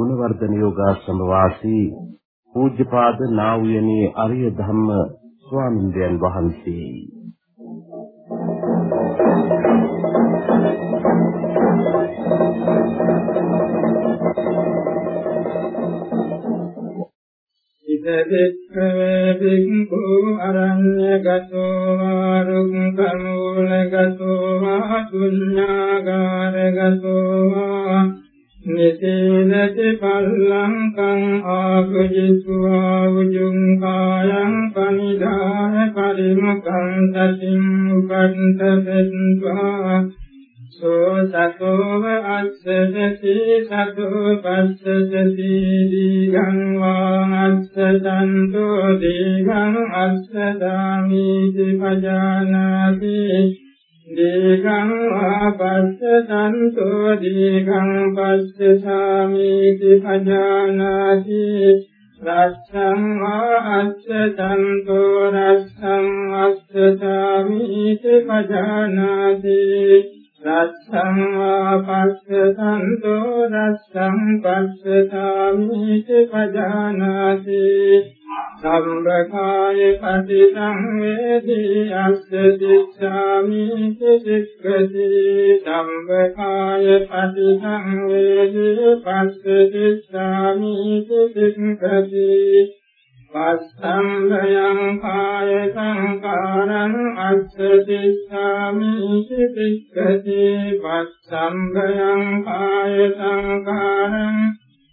ගුණවර්ධන යෝගාශ්‍රම වාසී පූජ්‍යපාද නා වූ අරිය ධම්ම ස්වාමින්දයන් වහන්සේ. වික්ඛවේ වික්ඛු අරඤ්‍යගතෝ රුක්ඛමූලගතෝ ශුඤ්ඤාගාරගතෝ නිසීනති පල්ලංකං ආගජිත්වා උජුං කායං පනිදාන පරිමුඛං තතින් උපන්තපෙත්වා සෝ සතෝව අස්සසති සතෝ පස්සසති දීඝං වාං අස්සසන්තෝ දීඝං අස්සදාමීති පජානාති. දීඝං වා පස්සසන්තෝ දීඝං පස්සසාමීති පජානාති. රස්සං වා අස්සසන්තෝ රස්සං අස්සසාමීති පජානාති. රස්සං වාපස්සසන්තෝ රස්සං පස්සතාමිති පජානාති. සම්බකාය පටිසංවේදී අස්ස දිස්සාමි සික්ඛති සම්බකාය පටිසංවේදී පස්ස දිස්සාමි සික්ඛති පස්සම්භයං කාය සංකාරං අස්ස තිස්සාමි සික්ඛති පස්සම්භයං කාය සංකාරං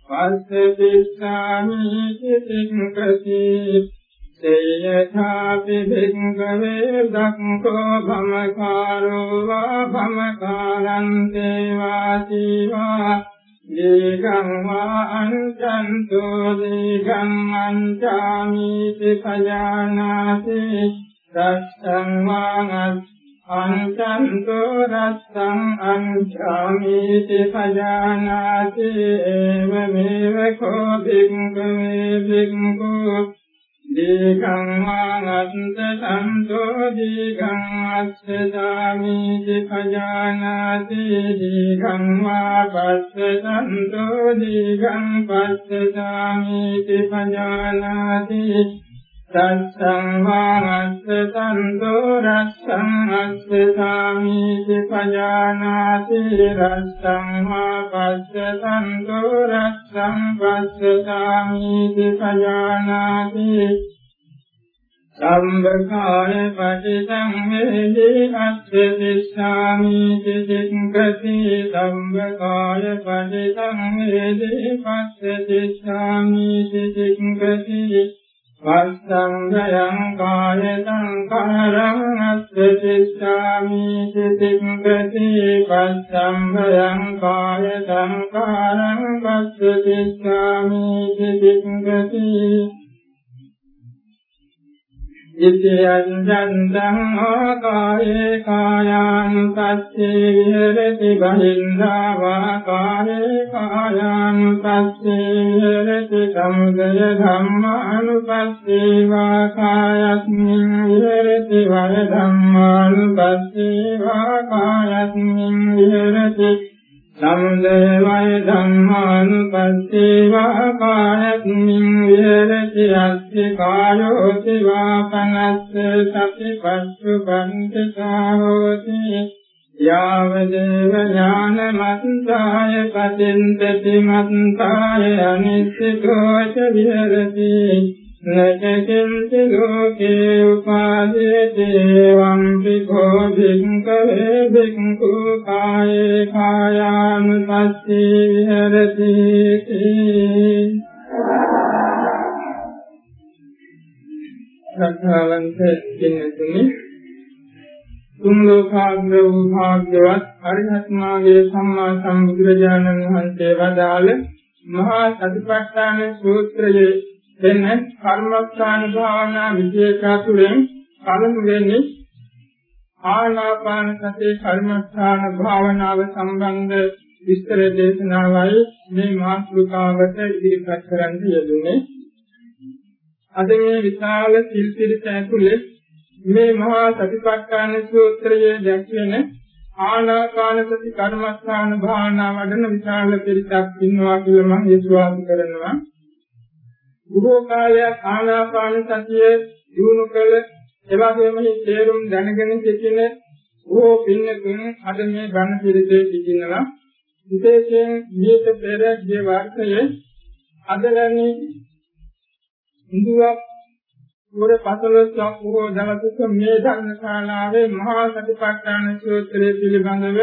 පස්ස තිස්සාමි සික්ඛති සේයථාපි භික්ඛවේ දක්ඛෝ භමකාරෝ වා භමකාරං දේවාසීවා දීඝං වා අන්තන්තෝ දීඝං අන්තාමිති පජානාති රස්සං වා අන්තන්තෝ රස්සං අන්තාමිති පජානාති එවමෙව කෝ භික්ඛවේ භික්ඛු දීඝං වාගත්ත සම්තෝ දීඝං අස්සදාමි දිපජානාති දීඝං වාපස්ස සම්තෝ දීඝං පස්සදාමි දිපජානාති සස්සං වාස්ස සන්තෝ රස්සං අස්සදාමි දිපජානාති රස්සං වාපස්ස සන්තෝ රස්සං පස්සදාමි දිපජානාති සම්බකාය පටිසංවේදී අස්ස දිස්සාමි චික්ඛති සම්බකාය පටිසංවේදී පස්ස දිස්සාමි චික්ඛති පස්සංගයං කාය සංකාරං අස්ස දිස්සාමි චික්ඛති පස්සංගයං කාය සංකාරං පස්ස දිස්සාමි චික්ඛති ඉතියං ජන්තං ආකායේ කායානුපස්සේ විහෙරති බහින්දා වා කායේ කායානුපස්සේ විහෙරති සමුදය ධම්මානුපස්සේ වා කායස්මින් විහෙරති වර ධම්මානුපස්සේ වා කායස්මින් විහෙරති සමුදය වය ධම්මානුපස්සීවා කායස්මින් විහෙරති අස්ති කායෝති වාපනස්ස සති පස්සුබන්තසා හෝති යාවදේව ඥානමත්තාය පතින්තති මත්තාය අනිත්‍යෝච විහෙරති. නචකින්ති ලෝකේ උපාදේති වං පිඛෝ භික්ඛවේ භික්ඛු කායේ කායානුපස්සී විහෙරති සත්‍යවන්ත කිනුතුනි තුන් ලෝකාග්‍ර වූ භාග්‍යවත් අරිහත් මාගේ සම්මා සම්බුදුරජාණන් වහන්සේ වදාළ මහා සතිපට්ඨාන සූත්‍රයේ දෙන කර්මස්ථාන භාවනා විශේෂතුරෙන් පළමු වෙන්නේ ආනාපාන සති කර්මස්ථාන භාවනාව සම්බන්ධ විස්තර දේශනාවයි මේ මාතෘකාවට ඉදිරිපත් කරන්න යෙදුනේ. අද මේ විශාල සිල් පිළිස ඇතුලේ මේ මහා සතිපට්ඨාන සූත්‍රයේ දැක්වෙන ආනාපාන සති කර්මස්ථාන භාවනා වඩන විශාල පිරිසක් ඉන්නවා කියලා මම විශ්වාස කරනවා. බොහෝ කාලයක් ආනාපාන සතිය දිනු කළ එවැගේම මේ තේරුම් දැනගෙන සිටින බොහෝ පින්නතුන් අද මේ බණ පිළිදේ සිටිනවා. විශේෂයෙන් මේක පෙර ගිය වර්ෂයේ අදලනි ඉන්දුවක් පුර 15ක් බොහෝ දවසක මේ ධර්මශාලාවේ මහා සතිපට්ඨාන සූත්‍රය පිළිබඳව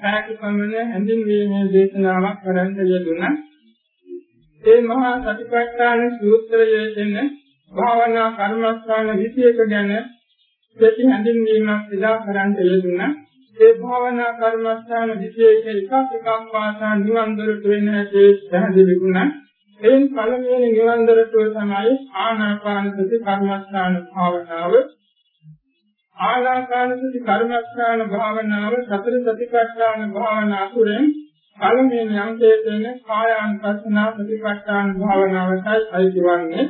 ඈත පමණ හැඳින්වීමේ දේශනාවක් කරන්න යෙදුණා. ඒ මහා සතිපට්ඨාන සූත්‍රයේ දෙන භාවනා කර්මස්ථාන 21 ගැන දෙති හැඳින්වීමක් ඉදා කරන්න යෙදුණා. ඒ භාවනා කර්මස්ථාන 21 එකක් එකක් පාසා නිවන් දොරට වෙන හැටි පැහැදිලි වුණා. එයින් පළමුවෙනි නිවන් දොරටුව තමයි ආනාපාන සති කර්මස්ථාන භාවනාව. ආනාපාන සති කර්මස්ථාන භාවනාව සතර සතිපට්ඨාන භාවනා තුරෙන් පළමුවෙනි අංකයේ තියෙන කායානුපස්සනා සතිපට්ඨාන භාවනාවටයි අයිතිවන්නේ.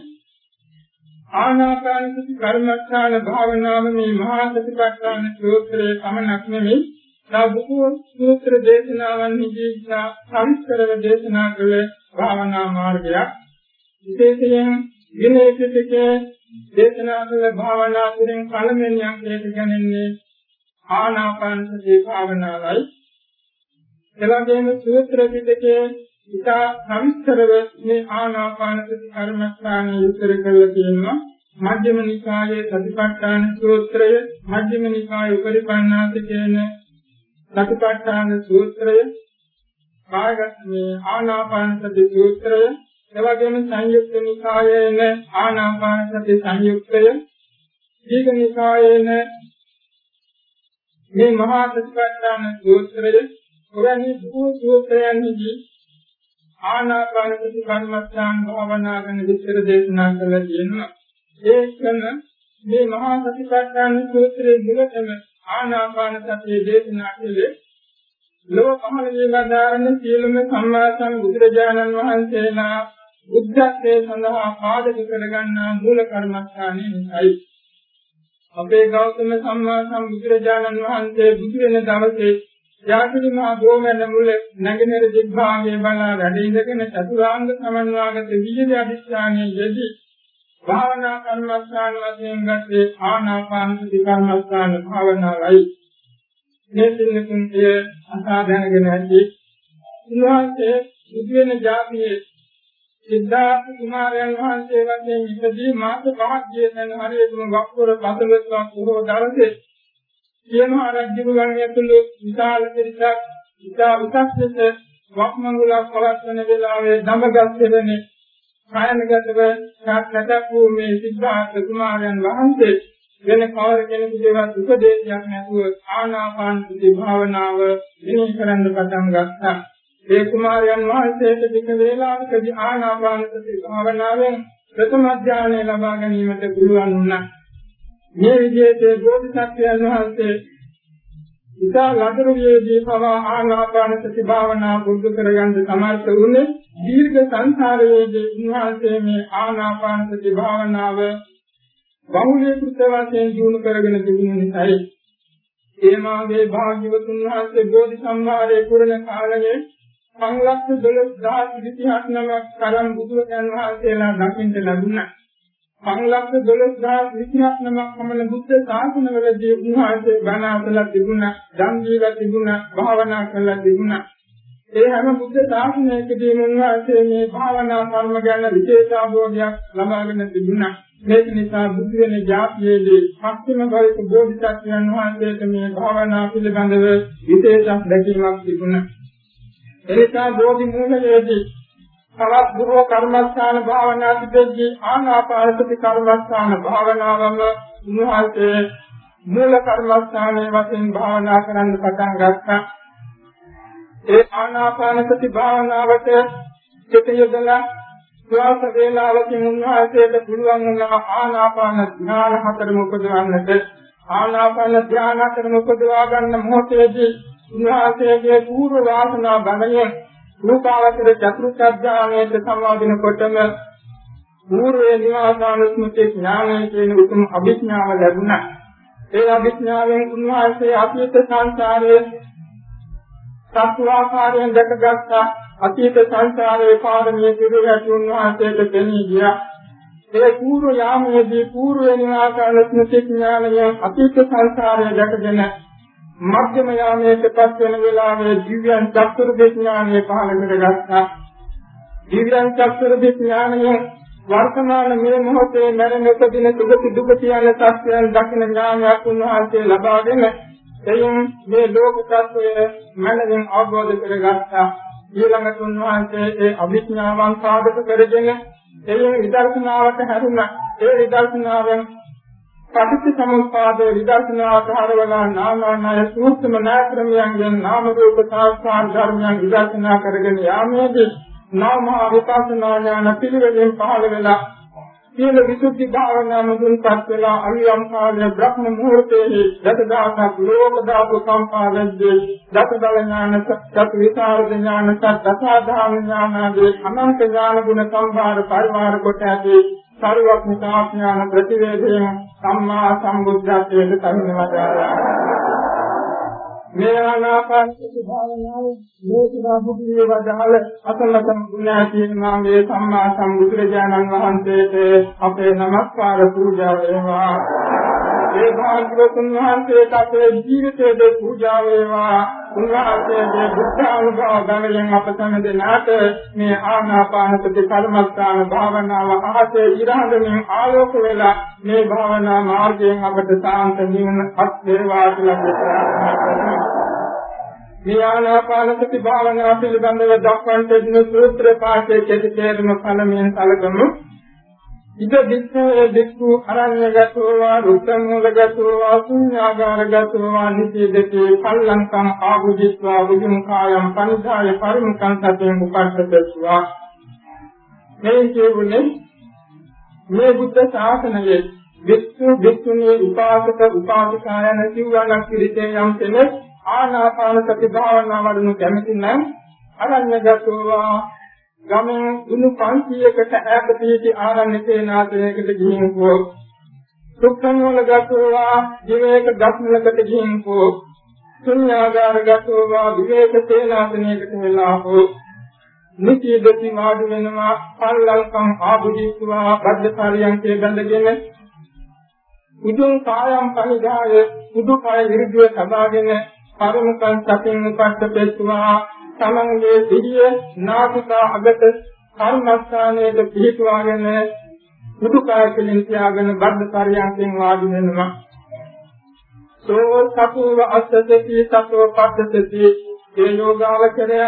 ආනාපාන සති කර්මස්ථාන භාවනාව මේ මහා සතිපට්ඨාන සූත්‍රයේ පමණක් නෙමෙයි. සාබුකෝ සූත්‍ර දේශනාවන්හිදී සවිස්තරව දේශනා කළ භාවනා මාර්ගයක්. විශේෂයෙන් විනය පිටකයේ දේශනා කළ භාවනා තුළින් පළමුවෙනි අංකයට ගන්නේ ආනාපාන සති භාවනාවයි. එවැගේම සූත්‍ර පිටකයේ ඉතා සවිස්තරව මේ ආනාපාන සති කර්මස්ථානය විස්තර කරලා තියෙනවා. මධ්‍යම නිකායේ සතිපට්ඨාන සූත්‍රය මධ්‍යම නිකායේ උපරිපන්නාස කියන සතිපට්ඨාන සූත්‍රය කායගත මේ ආනාපාන සති සූත්‍රය එවැගේම සංයුක්ත නිකායේන ආනාපාන සති සංයුක්තය දීඝ නිකායේන මේ මහා සතිපට්ඨාන සූත්‍රය ඔවැනි බොහෝ සූත්‍රයන්හිදී ආනාපාන සති කර්මස්ථාන භාවනා ගැන විස්තර දේශනා කළා කියනවා ඒකම මේ මහා සතිපට්ඨාන සූත්‍රයේ මුලතම ආනාපාන සතිය දේශනා කළේ ලෝක පහළ වේලාදාරණ සියලුම සම්මා සම්බුදුරජාණන් වහන්සේලා බුද්ධත්වයේ සඳහා පාදක කරගන්නා මූල කර්මස්ථානයේ නිසයි. අපේ ගෞතම සම්මා සම්බුදුරජාණන් වහන්සේ බුදු වෙන දවසේ යාකිලි මහ ගෝමන මුල නැගෙනහිර දිග්භාගයේ බලා වැඩ ඉඳගෙන චතුරාංග සමන්වාගත විජය අධිෂ්ඨානයේ යෙදී භාවනා කර්මස්ථාන වශයෙන් ගත්තේ ආනාපාන සති කර්මස්ථාන භාවනාවයි. මේ සිල්ලකුන්ගේ අසා දැනගෙන ඇති උන්වහන්සේ බුදු වෙන જાතියේ සිද්ධාර්ථ කුමාරයන් වහන්සේ වශයෙන් ඉපදී මාස පහක් ජීවිතන හරියටම වක්වර පසලස්වක් බොහෝ දවසේ සියමහා රජුගන් ඇතුළු විශාල පිරිසක් ඉතා උසස් ලෙස වක්මංගලක් පවත්වන වෙලාවේ දඹගස් දෙවනේ කායනගතව සාක්ෂාත් වූ මේ සිද්ධාර්ථ කුමාරයන් වහන්සේ වෙන කවර කෙනෙකුටවත් උපදේශයක් නැතුව ආනාපාන සති භාවනාව දිනු කරන්න පටන් ගත්තා. ඒ කුමාරයන් වහන්සේට දින වේලාවකදී ආනාපාන සති භාවනාවෙන් ප්‍රථම ඥානය ලබා ගැනීමට පුළුවන් වුණා. මේ විදිහට බෝධිසත්වයන් වහන්සේ ඉතා ලදරුවේදී පවා ආනාපාන සති භාවනා පුරුදු කරගන්න සමර්ථ වුණේ දීර්ඝ සංසාරයේදී උන්වහන්සේ මේ ආනාපාන සති භාවනාව බහුලීකృత වශයෙන් දිනු කරගෙන තිබුණ නිසායි ඒ මාගේ භාග්‍යවතුන් වහන්සේ බෝධි සම්භාරයේ පුරණ කාලයේ සංලක්ෂ 12000 නමක් තරම් බුදුරජාණන් වහන්සේලා දකින්න ලැබුණා. සංලක්ෂ 12000 නමක් පමණ බුද්ධ ශාසනවලදී උන්වහන්සේ බණ අසලා තිබුණා, ධම් දීලා තිබුණා, භාවනා කළා තිබුණා. ඒ හැම බුද්ධ ශාසනයකදීම උන්වහන්සේ මේ භාවනා කර්ම ගැන විශේෂ අවබෝධයක් ලබාගෙන තිබුණා. මේක නිසා බුදු වෙන જાතියේදී පස්චිම භවික බෝධිසත්වයන් වහන්සේට මේ භාවනා පිළිබඳව විශේෂ දැකීමක් තිබුණා. එනිසා බෝධි මූලයේදී තවත් බොහෝ කර්මස්ථාන භාවනා සිටදී ආනාපානසති කර්මස්ථාන භාවනාවම උන්වහන්සේ මූල කර්මස්ථානයේ වශයෙන් භාවනා කරන්න පටන් ගත්තා. ඒ ආනාපානසති භාවනාවට සිත යොදලා ශ්වාස වේලාවකින් උන්වහන්සේට පුළුවන් වුණා ආනාපාන ධ්‍යාන හතරම උපදවන්නට ආනාපාන ධ්‍යාන හතරම උපදවා ගන්න මොහොතේදී උන්වහන්සේගේ පූර්ව වාසනා බලයෙන් රූපාවචර චතුර්ථ ඥානයට සම්බන්ධන කොටම පූර්වේ නිවාසානුස්මෘති ඥානය කියන උතුම් අභිඥාව ලැබුණා. ඒ අභිඥාවෙන් උන්වහන්සේ අතීත සංසාරයේ සත්වාකාරයෙන් දැකගත්තා අතීත සංසාරයේ පාරමී සිදු ඇති උන්වහන්සේට දෙනී ගියා. ඒ පූර්ව යාමයේදී පූර්ව නිවාසන ස්මෘති ඥානයෙන් අතීත සංසාරය දැකගෙන මධ්‍යම යාමයේටපත් වෙන වෙලාවේ දිව්‍යං චක්කර විඥානය පහළ කරගත්තා. දිව්‍යං චක්කර විඥානය වර්තමාන මේ මොහොතේ මරණ උපදින සුගති දුගති යන සත්‍යයන් දකින ඥානයක් උන්වහන්සේ ලබාගෙන එයින් මේ ලෝක තත්වය මනමින් අවබෝධ කරගත්තා. ඊළඟට උන්වහන්සේ ඒ අභිඥාවන් සාධක කරගෙන එයින් විදර්ශනාවට හැරුණා. ඒ විදර්ශනාවෙන් පටිච්ච සමුප්පාද විදර්ශනාවට හරවලා නාමනාය සූත්‍රම නාක්‍රමයන්ගෙන් නාම රූප සාස්ත්‍රාන් ධර්මයන් විදර්ශනා කරගෙන යාමේදී නාම විපස්සනා ඥාන පිළිවෙලින් පහළ වෙලා සීල විසුද්ධි භාවනා මුදුන්පත් වෙලා අරියම් කාලයේ බ්‍රහ්ම මුහූර්තයේ දසදාසක් ලෝක ධාතු සම්පාදද්දී දසදල ඥාන සත් විචාරද ඥාන සත් දසාධාම ඥාන ආදී අනන්ත ඥාන ගුණ සම්භාර පරිවාර කොට ඇති සර්වඥතා ඥාන ප්‍රතිවේදයෙන් සම්මා සම්බුද්ධත්වයට තහිනවදාලා මේ ආනාපාන සති භාවනාව ලෝකදා බුද්ධියේ වදාළ අසලතම ගුණා කියනවා මේ සම්මා සම්බුදුරජාණන් වහන්සේට අපේ নমස්කාර පූජා වේවා. ඒ භාග්‍යවතුන් වහන්සේට අපේ ජීවිතයේ පූජා වේවා. උන්වහන්සේගේ බුද්ධ අනුභව ගමෙන් අප සම්දෙනාට මේ ආනාපාන සති කර්මස්ථාන භාවනාව අහසේ ඉරහඳමින් ආලෝක වෙලා මේ භාවනා මාර්ගයෙන් අපට සාන්ත නිවන අත් වේවා කියලා ප්‍රාර්ථනා කරනවා. මේ ආනාපාන සති භාවනාව පිළිබඳව දක්වන්නට දෙන සූත්‍ර පාඨයේ කෙටි තේරුම කලමින් කලකමු ඉද විස්සේ දෙක්ඛු අරඤ්‍යගතෝ වා රුක්ඛමූලගතෝ වා ශුඤ්ඤාගාරගතෝ වා නිසීදති පල්ලංකං ආභුජිත්වා වුජුං කායම් පනිදාය පරිමුඛං සතෙන් උපස්සතස්වා මේ කියන්නේ මේ බුද්ධ ශාසනයේ විස්සු විස්සුනේ උපාසක උපාසිකායන සිව්වණක් පිළිතේ යම් කෙනෙක් ආනාපාන සති භාවනාව වඩනු කැමති නම් අරඤ්‍යගතෝ වා ගමෙන් දුනු 500කට ඈත පිහිටි ආරණ්‍ය සේනාසනයකට ගිහින් හෝ සුක්ඛං වල ගතෝවා ජීවේක දක්නලකට ගිහින් හෝ ශුන්‍යාගාර ගතෝවා විවේක සේනාසනයකට වෙලා හෝ නිතිදති වාඩි වෙනවා පල්ලංකම් ආභුජිත්වා බද්ධකාරියන්ගේ බඳගෙන උදුන් කායම් පරිදාය උදු කය විරුද්ධව සබාගෙන පරමකං සතින් උපස්සපෙත්වා තමන්ගේ සිහිය නාසිකා අගට කර්මස්ථානයේ පිහිටුවාගෙන මුදුකාය කෙලින් තියාගෙන බද්ධ පරියන්කෙන් වාඩි වෙනවා. සෝ සතුව අස්සසති සතෝ පස්සසති. ඒ යෝගාවචරය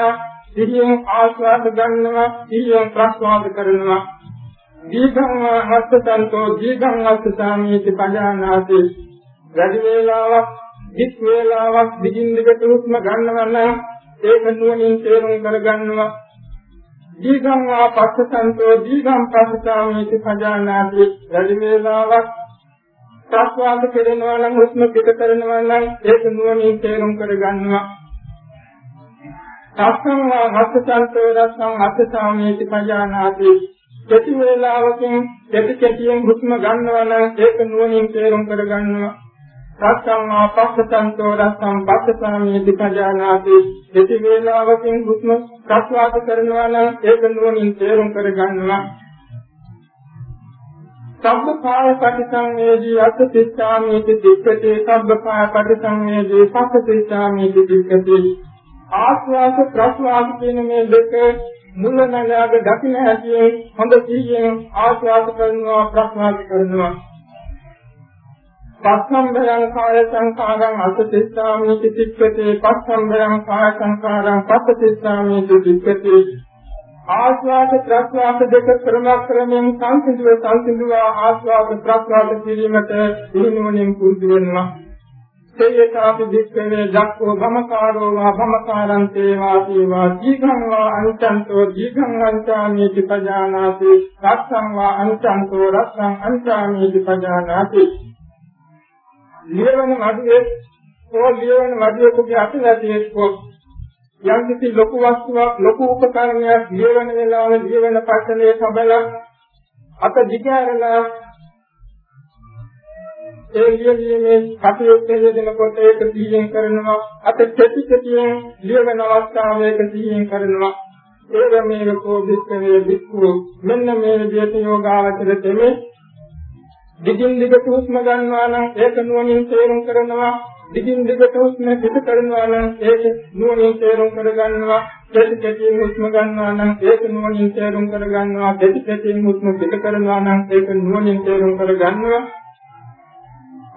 සිහියෙන් ආස්වාද ගන්නවා සිහියෙන් ප්‍රස්වාද කරනවා. දීඝං හස්සතන්තෝ දීඝං හස්සසාමීති පජානාති. වැඩි වේලාවක් දික් වේලාවක් දිගින් දිගට හුස්ම ගන්නවා නම් ඒක නුවණින් තේරුම් කරගන්නවා දීගං වා පස්සසන්තෝ දීගං පස්සාමේති පජානාති. වැඩි වේලාවක් ප්‍රස්වාද කෙරෙනවා නම් හුස්ම පිට කරනවා නම් ඒක නුවණින් තේරුම් කරගන්නවා සස්සං වා හස්සසන්තෝ රස්සං අස්සාමේති පජානාති. කෙටි වේලාවකින් කෙටි කෙටියෙන් හුස්ම ගන්නවා නම් ඒක නුවණින් තේරුම් කරගන්නවා සස්සං ආපස්සතන්තෝ රස්සං පස්සසාමීති පජානාති. දෙති වේලාවකින් හුස්ම ප්‍රස්වාස කරනවා නම් ඒක නුවණින් තේරුම් කරගන්නවා. සබ්බකාය පටිසංවේදී අත්තිස්සාමීති දික්කති. සබ්බකාය පටිසංවේදී පස්සතිස්සාමීති දික්කති. ආස්වාස ප්‍රස්වාස කියන මේ දෙක මුල නගාග දකින්න හැටියෙන් හොඳ සිහියෙන් ආස්වාස කරනවා ප්‍රස්වාස කරනවා. පස්සම්බයං කාය සංඛාරං අසතිස්සාමි තිතික්කතේ පස්සම්බයං කාය සංඛාරං පස්සතිස්සාමි තිතික්කතේ ආස්වාද ප්‍රස්වාද දෙක ක්‍රමක්‍රමයෙන් සංසිඳුව සංසිඳුව ආස්වාද ප්‍රස්වාද කිරීමට දිනුවණින් පුරුදු වෙනවා. තේයතාපි වික්ඛවේ දක්ඛෝ භමකාරෝ වා භමකාරං තේවාති වා දීඝං වා අන්තන්තෝ දීඝං අන්තාමේති පජානාති රස්සං වා අන්තන්තෝ රස්සං අන්තාමේති පජානාති. ලියවන මඩුවේ ඕ ලියවන මඩුවේ අතලදී කො යම් කිසි ලොකු වස්තුවක් ලොකු උපකරණයක් ලියවන වෙලාවේ ලියවන පස්සලේ සබල අත දිගහැරලා ඒ ලියීමේ කටයුතු යෙදෙනකොට ඒක සීයෙන් කරනවා අත කෙටි කෙටියෙන් ලියවන අවස්ථාවයක සීයෙන් කරනවා. ඒව මේක කෝදිස්කවේ වික්ඛු මෙන්න මේ විදිහට යෝගාවචර දෙමේ දිගින් දිගට හුස්ම ගන්නවා නම් ඒක නුවණින් තේරුම් කරනවා. දිගින් දිගට හුස්ම පිට කරනවා නම් ඒක නුවණින් තේරුම් කරගන්නවා. කෙටි කෙටියෙන් හුස්ම ගන්නවා නම් ඒක නුවණින් තේරුම් කරගන්නවා. කෙටි කෙටියෙන් හුස්ම පිට කරනවා නම් ඒක නුවණින් තේරුම් කරගන්නවා.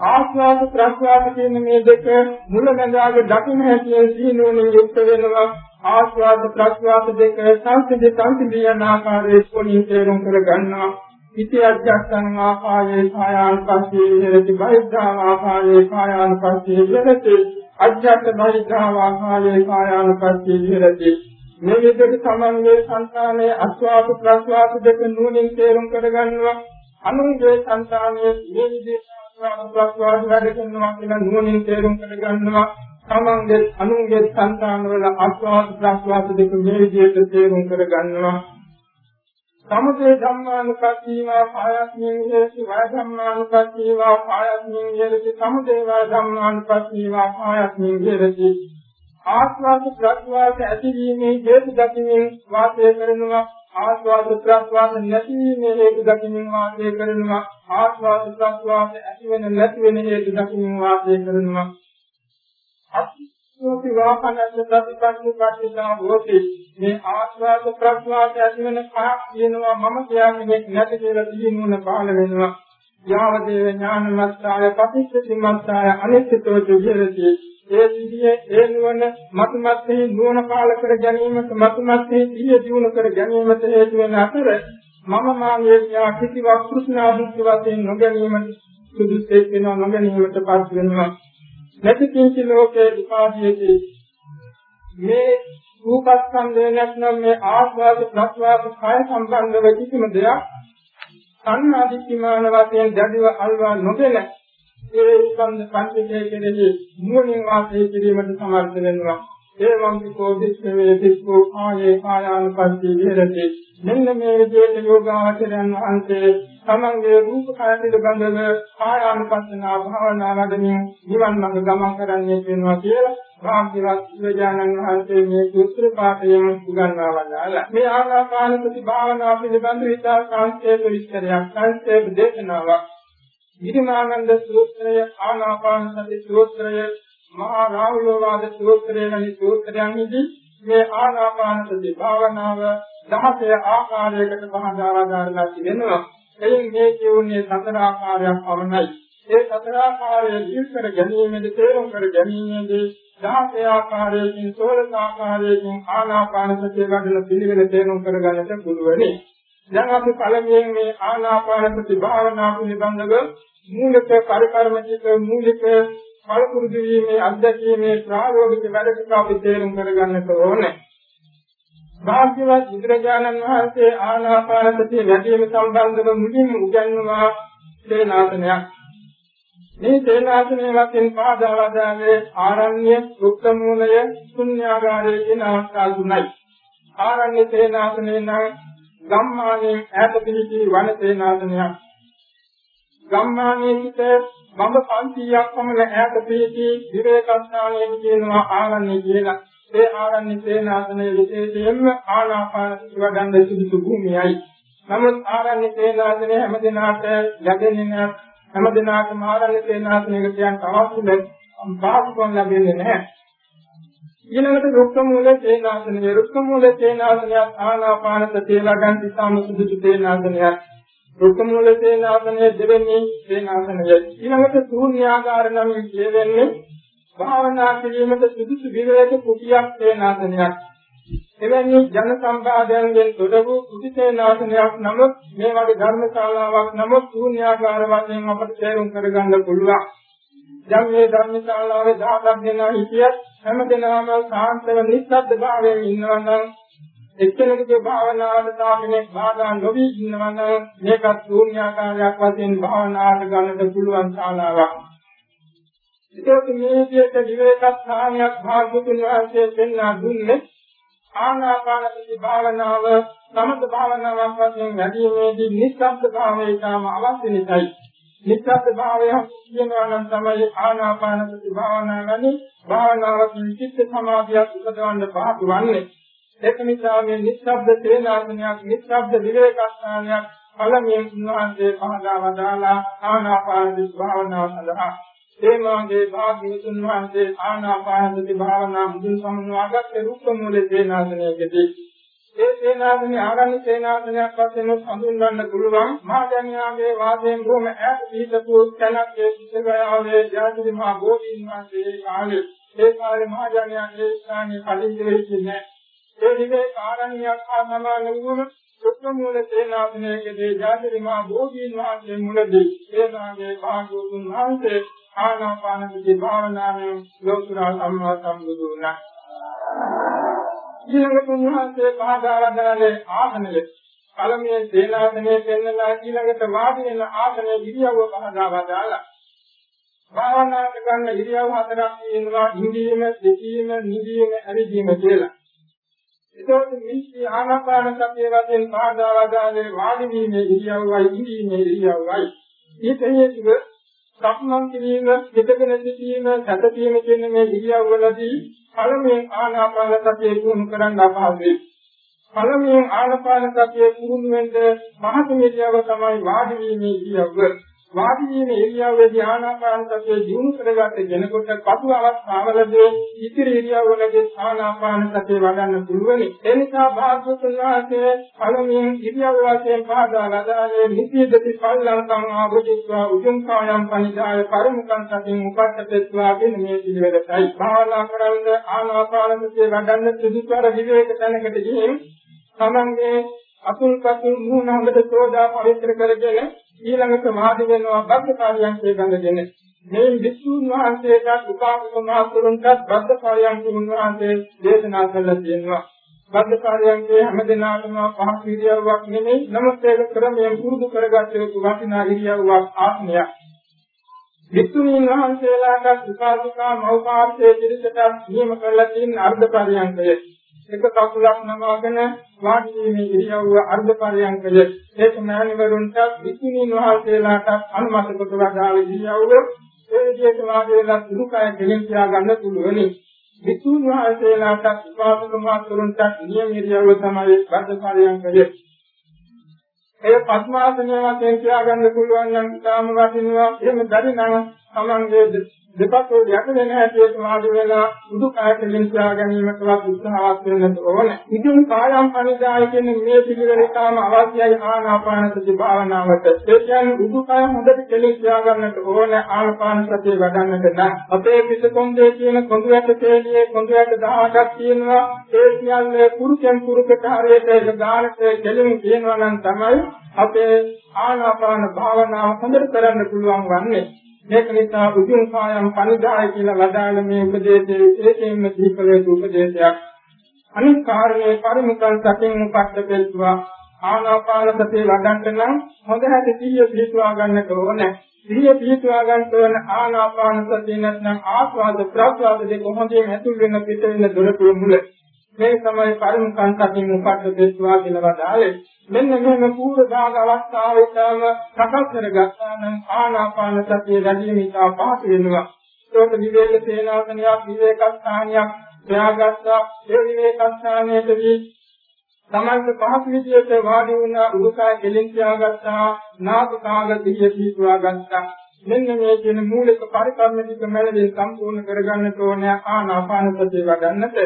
ආස්වාද ප්‍රස්වාද කියන මේ දෙක මුලැඳාග දකින්න හැටියෙන් සීනුවණින් යුක්ත වෙනවා. ආස්වාද ප්‍රස්වාද දෙක සංසිඳ සංසිඳ යන ආකාරයේ කොණින් තේරුම් කර ගන්නවා ඉති අධ්‍යාත්මං ආකායේ කායාන් පස්සේ විහෙරති බහිද්ධා ආකායේ කායාන් පස්සේ විහෙරති අධ්‍යාත්ම බහිද්ධා ආකායේ කායාන් පස්සේ විහෙරති මේ විදිහට සමන්ගේ සංකාමයේ අස්වාද ප්‍රස්වාද දෙක නුවණින් තේරුම් කර ගන්නවා අනුන්ගේ සංකාමයේ මේ විදිහට ප්‍රස්වාද වැඩ කරනවා කියලා නුවණින් තේරුම් කරගන්නවා. තමන්ගේ අනුන්ගේ සංකාන වල ආස්වාද ප්‍රස්වාද දෙක මේ විදිහට තේරුම් කරගන්නවා. සමුදේ ධම්මානුපස්සීවා පායස්මින් හේති වය ධම්මානුපස්සීවා පායස්මින් හේති සමුදේ වය ධම්මානුපස්සීවා පායස්මින් හේති. ආස්වාද ප්‍රස්වාද ඇතිවීමේ හේතු දකිමින් වාසය කරනවා. ආස්වාද ප්‍රස්වාද නැතිවීමේ හේතු දකිමින් වාසය කරනවා. ආස්වාද ප්‍රස්වාද ඇති වෙන නැති වෙන හේතු දකිමින් වාසය කරනවා. අත්‍යෝපි වාහනස්ස ප්‍රතිපatti පටිලා හොති මේ ආස්වාද ප්‍රස්වාද ඇති වෙන පහක් කියනවා මම කියන්නේ නැති කියලා දිනුන බාල වෙනවා. යාව දේව ඥානමත්තාය පටිච්ච සම්මත්තාය අනිත්‍යතෝ ජීරති ඒ විදිහේ ඒ නුවණ මතුමත්ෙහි නුවණ පාල කර ගැනීමට මතුමත්ෙහි සිහිය දියුණු කර ගැනීමට හේතු වෙන අතර මම මාගේ යා කිසිවක් කෘෂ්ණා දුක්ඛ වශයෙන් නොගැනීමට සුදුසෙක් වෙනවා නොගැනීමට පස් වෙනවා නැති කිංචි ලෝකේ විපාදීයේදී මේ රූපස්කන්ධය නැත්නම් මේ ආස්වාද ප්‍රස්වාද කාය සම්බන්ධව කිසිම දෙයක් සංනාදික්මාන වශයෙන් දැඩිව අල්වා නොගෙන ඒ ස්කන්ධ පංචකය කෙරෙහි නුවණින් වාසය කිරීමට සමර්ථ වෙනවා. ඒවම් පිකෝ විස්කවේ පිකෝ ආයේ ආයානුපස්සී විහෙරති. මෙන්න මේ විදිහට යෝගාවචරයන් වහන්සේ තමන්ගේ රූප කය පිළිබඳව ආයානුපස්සනා භාවනා වඩමින් නිවන් මඟ ගමන් කරන්නේ වෙනවා කියලා භාග්‍යවත් විජානන් වහන්සේ මේ සූත්‍ර පාඨයෙන් උගන්වා වදාළා. මේ ආනාපාන සති භාවනා පිළිබඳව ඉතා සංක්ෂේප විස්තරයක් සංක්ෂේප දේශනාවක් විරිමානන්ද සූත්‍රය ආනාපාන සති සූත්‍රය මහා රාහුලවාද සූත්‍රය වැනි සූත්‍රයන්හිදී මේ ආනාපාන සති භාවනාව 16 ආකාරයකට පහදාලා තිබෙනවා. එයින් මේ කියුනේ සතර ආකාරයක් පමණයි. ඒ සතර ආකාරය ඉස්සර ගැනීමේදී තේරුම් කර ගැනීමේදී 16 ආකාරයකින් 16 ආකාරයකින් ආනාපාන සතිය වඩන පිළිවෙල තේරුම් කරගන්නට පුළුවනි. දැන් අපි පළමුවෙන් මේ ආනාපාන සති භාවනාව පිළිබඳව මූලික පරිකර්මජික මූලික පළපුරුදු වීමේ අධ්‍යක්ීමේ ප්‍රායෝගික වැඩකට අපි තේරුම් කරගන්නට ඕනේ. භාග්‍යවත් බුදුරජාණන් වහන්සේ ආනාපාන සතිය වැඩිම සම්බන්ධව මුලින්ම උගන්වනවා සේනාසනයක්. මේ සේනාසනයේ වශයෙන් පාදාවදාවේ ආරණ්‍ය, රුක්ක මූලය, ශුන්‍යාගාරය කියන අවස්ථා තුනයි. ආරණ්‍ය සේනාසනයේ නම් ගම්මානයේ ඈත පිහිටි වන සේනාසනයක්. ගම්මානයේ සිට බඹ 500ක් පමණ ඈත පිහිටි විවේකස්ථානයේ කියනවා ආරණ්‍ය කියලා. ඒ ආරණ්‍ය සේනාසනයේ විශේෂයෙන්ම ආනාපාන වඩන්න සුදුසු භූමියයි. නමුත් ආරණ්‍ය සේනාසනයේ හැම දිනකට ලැබෙන්නේ නැහැ. හැම දිනකටම ආරණ්‍ය සේනාසනයකට යන්න අවශ්‍ය නැහැ. පාසුකම් ලැබෙන්නේ නැහැ. ඊළඟට රුක්ක මූල සේනාසනය රුක්ක මූල සේනාසනය ආනාපාන සතිය වඩන් ඉතාම සුදුසු සේනාසනයක්. රුක්ක මූල සේනාසනය දෙවෙනි සේනාසනය. ඊළඟට ශූන්‍යාකාර නම් කියවෙන්නේ භාවනා කිරීමට සුදුසු විවේක කුටියක් සේනාසනයක්. එවැනි ජන සම්පාදයන්ගෙන් තොර වූ කුටිසේනාසනයක් නමුත් මේ වගේ ධර්මශාලාවක් නමුත් ශූන්‍යාකාර වශයෙන් අපට තේරුම් කරගන්න පුළුවන්. දැන් මේ ධර්මශාලාවේ 10ක් දෙනා හිටියත් හැම දිනම සාන්තව නිස්සද්ද භාවයෙන් ඉන්නවා නම් එක්කෙනෙකුගේ භාවනාවට තාමනේ බාධා නොවි ඉන්නවා නම් මේකත් ශූන්‍යාකාරයක් වශයෙන් භාවනාවට ගන්නට පුළුවන් ශාලාවක්. ඒකත් මේ විදිහට විවේක ස්ථානයක් භාග්‍යතුන් වහන්සේ දෙන්නා දුන්නේ ආනාපානසති භාවනාව සමත භාවනාවක් වශයෙන් වැඩිමේදී නිස්සබ්ද භාවය තාම අවශ්‍ය නිසායි. නිස්සබ්ද භාවය කියනවා නම් තමයි ආනාපානසති භාවනාවනේ භාවනාවකින් චිත්ත සමාධියක් උපදවන්න පහසු වන්නේ. ඒක නිසා මේ නිස්සබ්ද තේනාසනයක් නිස්සබ්ද විවේකස්ථානයක් පළමුවෙන් උන්වහන්සේ පහදා වදාලා ආනාපානසති භාවනාව සඳහා. ඒ මාගේ භාග්‍යවතුන් වහන්සේ ආනාපානසති භාවනා මුදුන් සම්මාගත් රූප මූලේ තේනාසනයකදී ඒ සේනාසනේ ආරණ්‍ය සේනාසනයක් වශයෙන් හඳුන්වන්න පුළුවන් මහජනයාගේ වාදයෙන් බොහොම ඈත පිහිටපු තැනක් ඒ සිසගයාවේ ජාතිරි මහ බෝධීන් වහන්සේ කාලේ. ඒ කාලේ මහජනයාගේ ස්ථානයේ කලින් දෙවිච්චේ ඒ විවේ කාරණ්‍යයක් හා සමාන වූ සුත්තමූල සේනාසනයේදී ජාතිරි මහ බෝධීන් වහන්සේ මුලදී ඒ වාගේ භාග්‍යවතුන් වහන්සේ ආනාපාන සති භාවනාවෙන් ලෝතුරා සම්මා සම්බුදු වුණා ඊළඟට උන්වහන්සේ පහදාවදරනේ ආසනෙ පළමුවෙන් සේනාසනයේ පෙන්නලා ඊළඟට වාඩි වෙන ආසනයේ ඉරියව්ව පහදාවදාලා භාවනාවට ගන්න ඉරියව් හතරක් තියෙනවා ඉඳීම, සිටීම, නිදීම, ඇවිදීම කියලා. ඒකෝට මේ ආනාපාන සතිය වශයෙන් පහදාවදාලේ වාඩි වීමේ ඉරියව්වයි ඉඳීමේ ඉරියව්වයි. ඊටේතුව සක්මන් කිරීම, පිටකන සිටීම, සැතපීම කියන මේ ඉරියව්වලදී පළමුවෙන් ආනාපාන සතිය පුහුණු කරන්න අපහසුයි. පළමුවෙන් ආනාපාන සතිය පුහුණු වෙන්න මහත්මියව තමයි වාඩි වීමේ ඉරියව්ව. වාඩි වීමේ ඉරියව්වේදී ආනාපාන සතිය දිනු කරගත්ත කෙනෙකුට පසු අවස්ථාවලදී ඉතිරි ඉරියව්වලදී ආනාපාන සතිය වඩන්න පුළුවන්. ඒ නිසා භාග්‍යවතුන් වහන්සේ පළමුවෙන් ඉරියව්ව වශයෙන් පහදා ගදානේ නිසිදති පල්ලංකම් ආභුජිත්වා උජුං කායම් පනිදාය පරිමුඛං සතින් උපට්ඨපෙත්වා කියන මේ පිළිවෙලයි. භාවනා කරන්න ආනාපාන සතිය වඩන්න සුදුසුතර විවේක තැනකට ගිහින් තමන්ගේ අතුල් පතුල් මූණ හොඳට සෝදා පවිත්‍ර කරගෙන ඊළඟට මාදි වෙනවා බද්ධකාරයන් කියගඳගෙන මේ විසුණු වහන්සේට උපාසක මහතුරුන්ට බද්ධකාරයන් වහන්සේ දේශනා කළා තියෙනවා බද්ධකාරයන්ගේ හැමදෙනාටම පහක් ඉරියව්වක් නෙමෙයි නමුත් ඒක ක්‍රමයෙන් පුරුදු කරගත්ත යුතු වටිනා ඉරියව්වක් ආත්මයක්. විසුණු වහන්සේලාට උපාසිකා මෞපාර්ථයේ පිළිසට නියම කරලා තියෙන අර්ධ පරියන්කය. එක කකුලක් නමගෙන වාඩි වීමේ ඉරියව්ව අර්ධ පරියන්කය ඒක මෑණිවරුන්ට විසුණීන් වහන්සේලාට අනුමත කොට වදාළ ඉරියව්ව ඒ විදිහට වාඩි වෙලා සුඛය දෙලින් තියා ගන්න පුළුවනි. විසුණීන් වහන්සේලාට උපාසක මාතුරුන්ට නියම ඉරියව්ව තමයි අර්ධ පරියන්කය ඒ පద్මාසනය වශයෙන් තියා ගන්න පුළුවන් නම් තාම වටිනවා. එහෙම බැරි නම් තමන්ගේ දෙපැත්තේ යට වෙන හැටියට වාඩි වෙලා උඩු කායට ලින්සා ගැනීමටවත් උත්සාහවත් වෙන්න ඕනේ. ඉතින් කායම් පනිදාය කියන මේ පිළිවෙල ඉතාම අවශ්‍යයි ආනාපාන සති භාවනාවට. ඒ කියන්නේ උඩු කාය හොඳට කෙලින්සා ගන්නට ඕනේ ආනාපාන සතිය වඩන්නට නම්. අපේ පිට කොන්දේ කියන කොඳු යට තේලියේ කොඳු යට 18ක් තියෙනවා. ඒ කියන්නේ පුරුෂයන් පුරුකට හරියට ඒක ගානට කෙලින් කියනවා නම් තමයි අපේ ආනාපාන භාවනාව හොඳට කරන්න පුළුවන් වන්නේ. මේක නිසා උතුම් කායම් පනිදාය කියලා වදාළ මේ උපදේශයේ විශේෂයෙන්ම දීපලේ උපදේශයක්. අනිත් කාර්යයේ පරිමුඛං සතින් උපට්ඨපෙත්වා ආනාපාන සතිය වඩන්න නම් හොඳ හැටි සිහිය පිහිටුවා ගන්නට ඕනේ. සිහිය පිහිටුවා ගන්න ඕන ආනාපාන සතිය නැත්නම් ආස්වාද ප්‍රාස්වාද දෙක හොඳින් ඇතුල් වෙන පිට වෙන දොරටුව මුල. මේ තමයි පරිමුඛං සතින් උපට්ඨපෙත්වා කියලා වදාළේ. මෙන්න මෙහෙම පූර්ව භාග අවස්ථාවේ තම සකස් කරගත්තා නම් ආනාපාන සතිය වැඩි නිසා පහසු වෙනවා. ඒක විවේක සේනාසනයක් විවේක ස්ථානයක් ප්‍රයාගත්තා ඒ විවේක ස්ථානයේදී තමන්ට පහසු විදියට වාඩි වුණා උඩුකය දෙලින් තියාගත්තා නාසකාගතිය පිටුවා ගත්තා. මෙන්න මේ කියන මූලික පරිකර්ම ටික මැලෙන් සම්පූර්ණ කරගන්නට ඕනේ ආනාපාන සතිය වඩන්නට.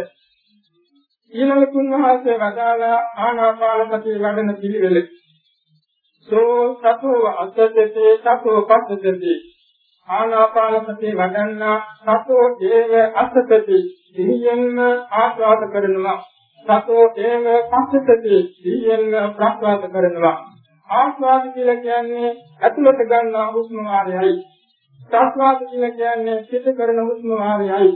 ඊළඟ තුන්වහන්සේ වදාලා ආනාපාන සතිය වඩන පිළිවෙල. සෝ සතෝ අසතේ සතෝ පස්සතේ ආනාපාන සතිය වඩන්නා සතෝ දේව අසතේ සිහියෙන්ම ආස්වාද කරනවා. සතෝ දේව පස්සතේ සිහියෙන්ම ප්‍රාස්වාද කරනවා. ආස්වාද කියලා කියන්නේ ඇතුළට ගන්නා හුස්ම වාරයයි. ප්‍රස්වාස කියලා කියන්නේ සිත කරන හුස්ම වාරයයි.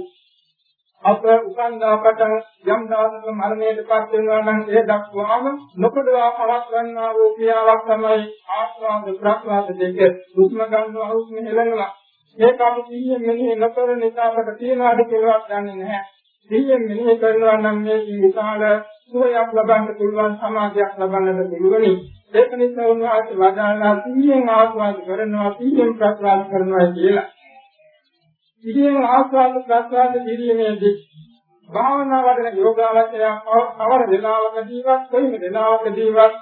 අප උපන්දා පටන් යම් දාසක මරණයට පත් වෙනවා නම් ඒ දක්වාම නොකඩවා පවත්වන්නා වූ ක්‍රියාවක් තමයි ආස්වාද ප්‍රස්වාද දෙක. හුස්ම ගන්නවා හුස්ම හෙලනවා. ඒක අපි සිහියෙන් මෙනෙහි නොකර නිසා අපට තියනවාද කියලාවත් දන්නේ නැහැ. සිහියෙන් මෙනෙහි කරනවා නම් මේ විශාල සුවයක් ලබන්න පුළුවන් සමාධියක් ලබන්නට පුළුවනි. ඒක නිසා උන්වහන්සේ වදාළා සිහියෙන් ආස්වාද කරනවා සිහියෙන් ප්‍රස්වාද කරනවා කියලා. සිහියෙන් ආස්වාද ප්‍රස්වාද කිරීමේදී භාවනා වඩන යෝගාවචරය කවර වෙලාවකදීවත් කොයිම වෙලාවකදීවත්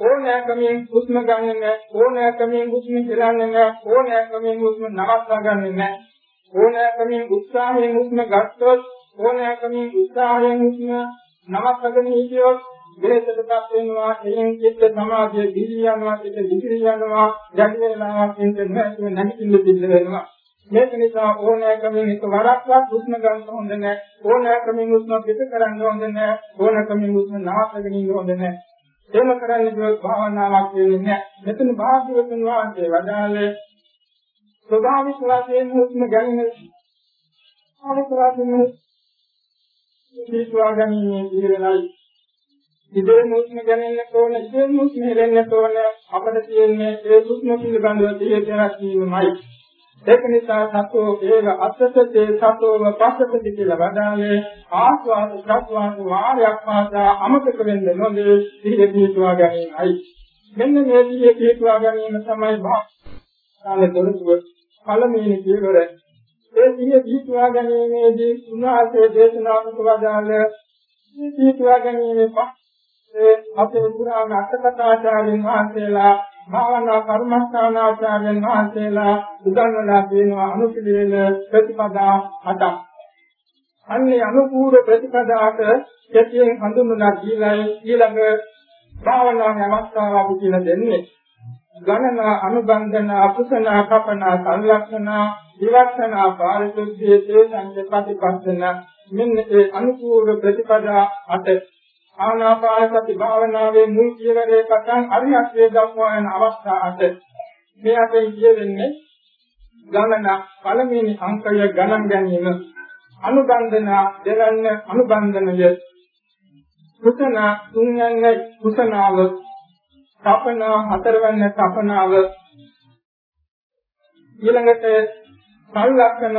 ඕනෑකමින් හුස්ම ගන්නෙ නැහැ ඕනෑකමින් හුස්ම හෙලන්නේ නැහැ ඕනෑකමින් හුස්ම නවත්වා ගන්නෙ නැහැ. ඕනෑකමින් උත්සාහයෙන් හුස්ම ගත්තොත් ඕනෑකමින් උත්සාහයෙන් හුස්ම නවත්වාගෙන හිටියොත් වෙහෙසටපත් වෙනවා එයින් චිත්ත සමාධිය දිවි යනවා චිත්ත දිවි යනවා යටි වෙලාවක් ඉන්න නැතිව නැගිටින්න සිද්ධ වෙනවා. මේක නිසා ඕනෑකමින් එක වරක්වත් හුස්ම ගන්න හොඳ නැහැ ඕනෑකමින් හුස්ම පිට කරන්න හොඳ නැහැ ඕනෑකමින් හුස්ම නවත්වාගෙන ඉන්න හොඳ නැහැ එහෙම කරන්න ගියොත් භාවනාවක් වෙන්නේ නැහැ. මෙතන භාග්‍යවතුන් වහන්සේ වදාළේ ස්වභාවික වශයෙන් හුස්ම ගැනීම ස්වභාවික වශයෙන් දීස්වා ගැනීම ඉරණයි. ඉදේ හුස්ම ගැනීම තෝරන ඉදේ හුස්ම හෙලෙන්න තෝරන අපිට තියෙන්නේ ඒ හුස්ම පිළිබඳව තීරණයක් වීමයි. ඒක නිසා සතෝ ඒව අත්තතේ සතෝව පස්සතති කියලා වදාළේ. ආස්වාද ප්‍රස්වාද වාරයක් පාසා අමතක වෙන්න නොදේ සිහිය පිටුවා ගැනීමයි. මෙන්න මේ සිහිය පිටුවා ගැනීම තමයි භාවනාවේ දොරටුව පළමුවෙනි පියවර. ඒ සිහිය පිටුවා ගැනීමේදී උන්වහන්සේ දේශනාවක වදාළ පිටුවා ගැනීමේ පස්සේ අපේ පුරාණ අටකථාචාර්යන් වහන්සේලා භාවනා කර්මස්ථානාචාර්යන් වහන්සේලා උගන්වලා තියෙනවා අනුපිළිවෙල ප්‍රතිපදා හතක්. අන්නේ අනුපූර්ව ප්‍රතිපදාට කෙටියෙන් හඳුන්වලා දීලායි ඊළඟ භාවනා නමස්කාරය කියලා දෙන්නේ. ගණන අනුබන්ධන අකුසන කපන සංලක්ෂණ විවර්තන පාරිශුද්ධියේ තේසංජ ප්‍රතිපස්සන මෙන්න ඒ අනුපූර්ව ප්‍රතිපදා අට ආනාපාන සති භාවනාවේ මුල් පියවරේ පටන් අරියත්යේ දක්වා යන අවස්ථා අට මේ අපේ කියවෙන්නේ ගණන පළමුවෙනි අංකය ගණන් ගැනීම අනුබන්ධන දෙවන්න අනුබන්ධනය කුසන තුන්වැන්න කුසනාව තපන හතරවැන්න තපනාව ඊළඟට සංලක්ෂණ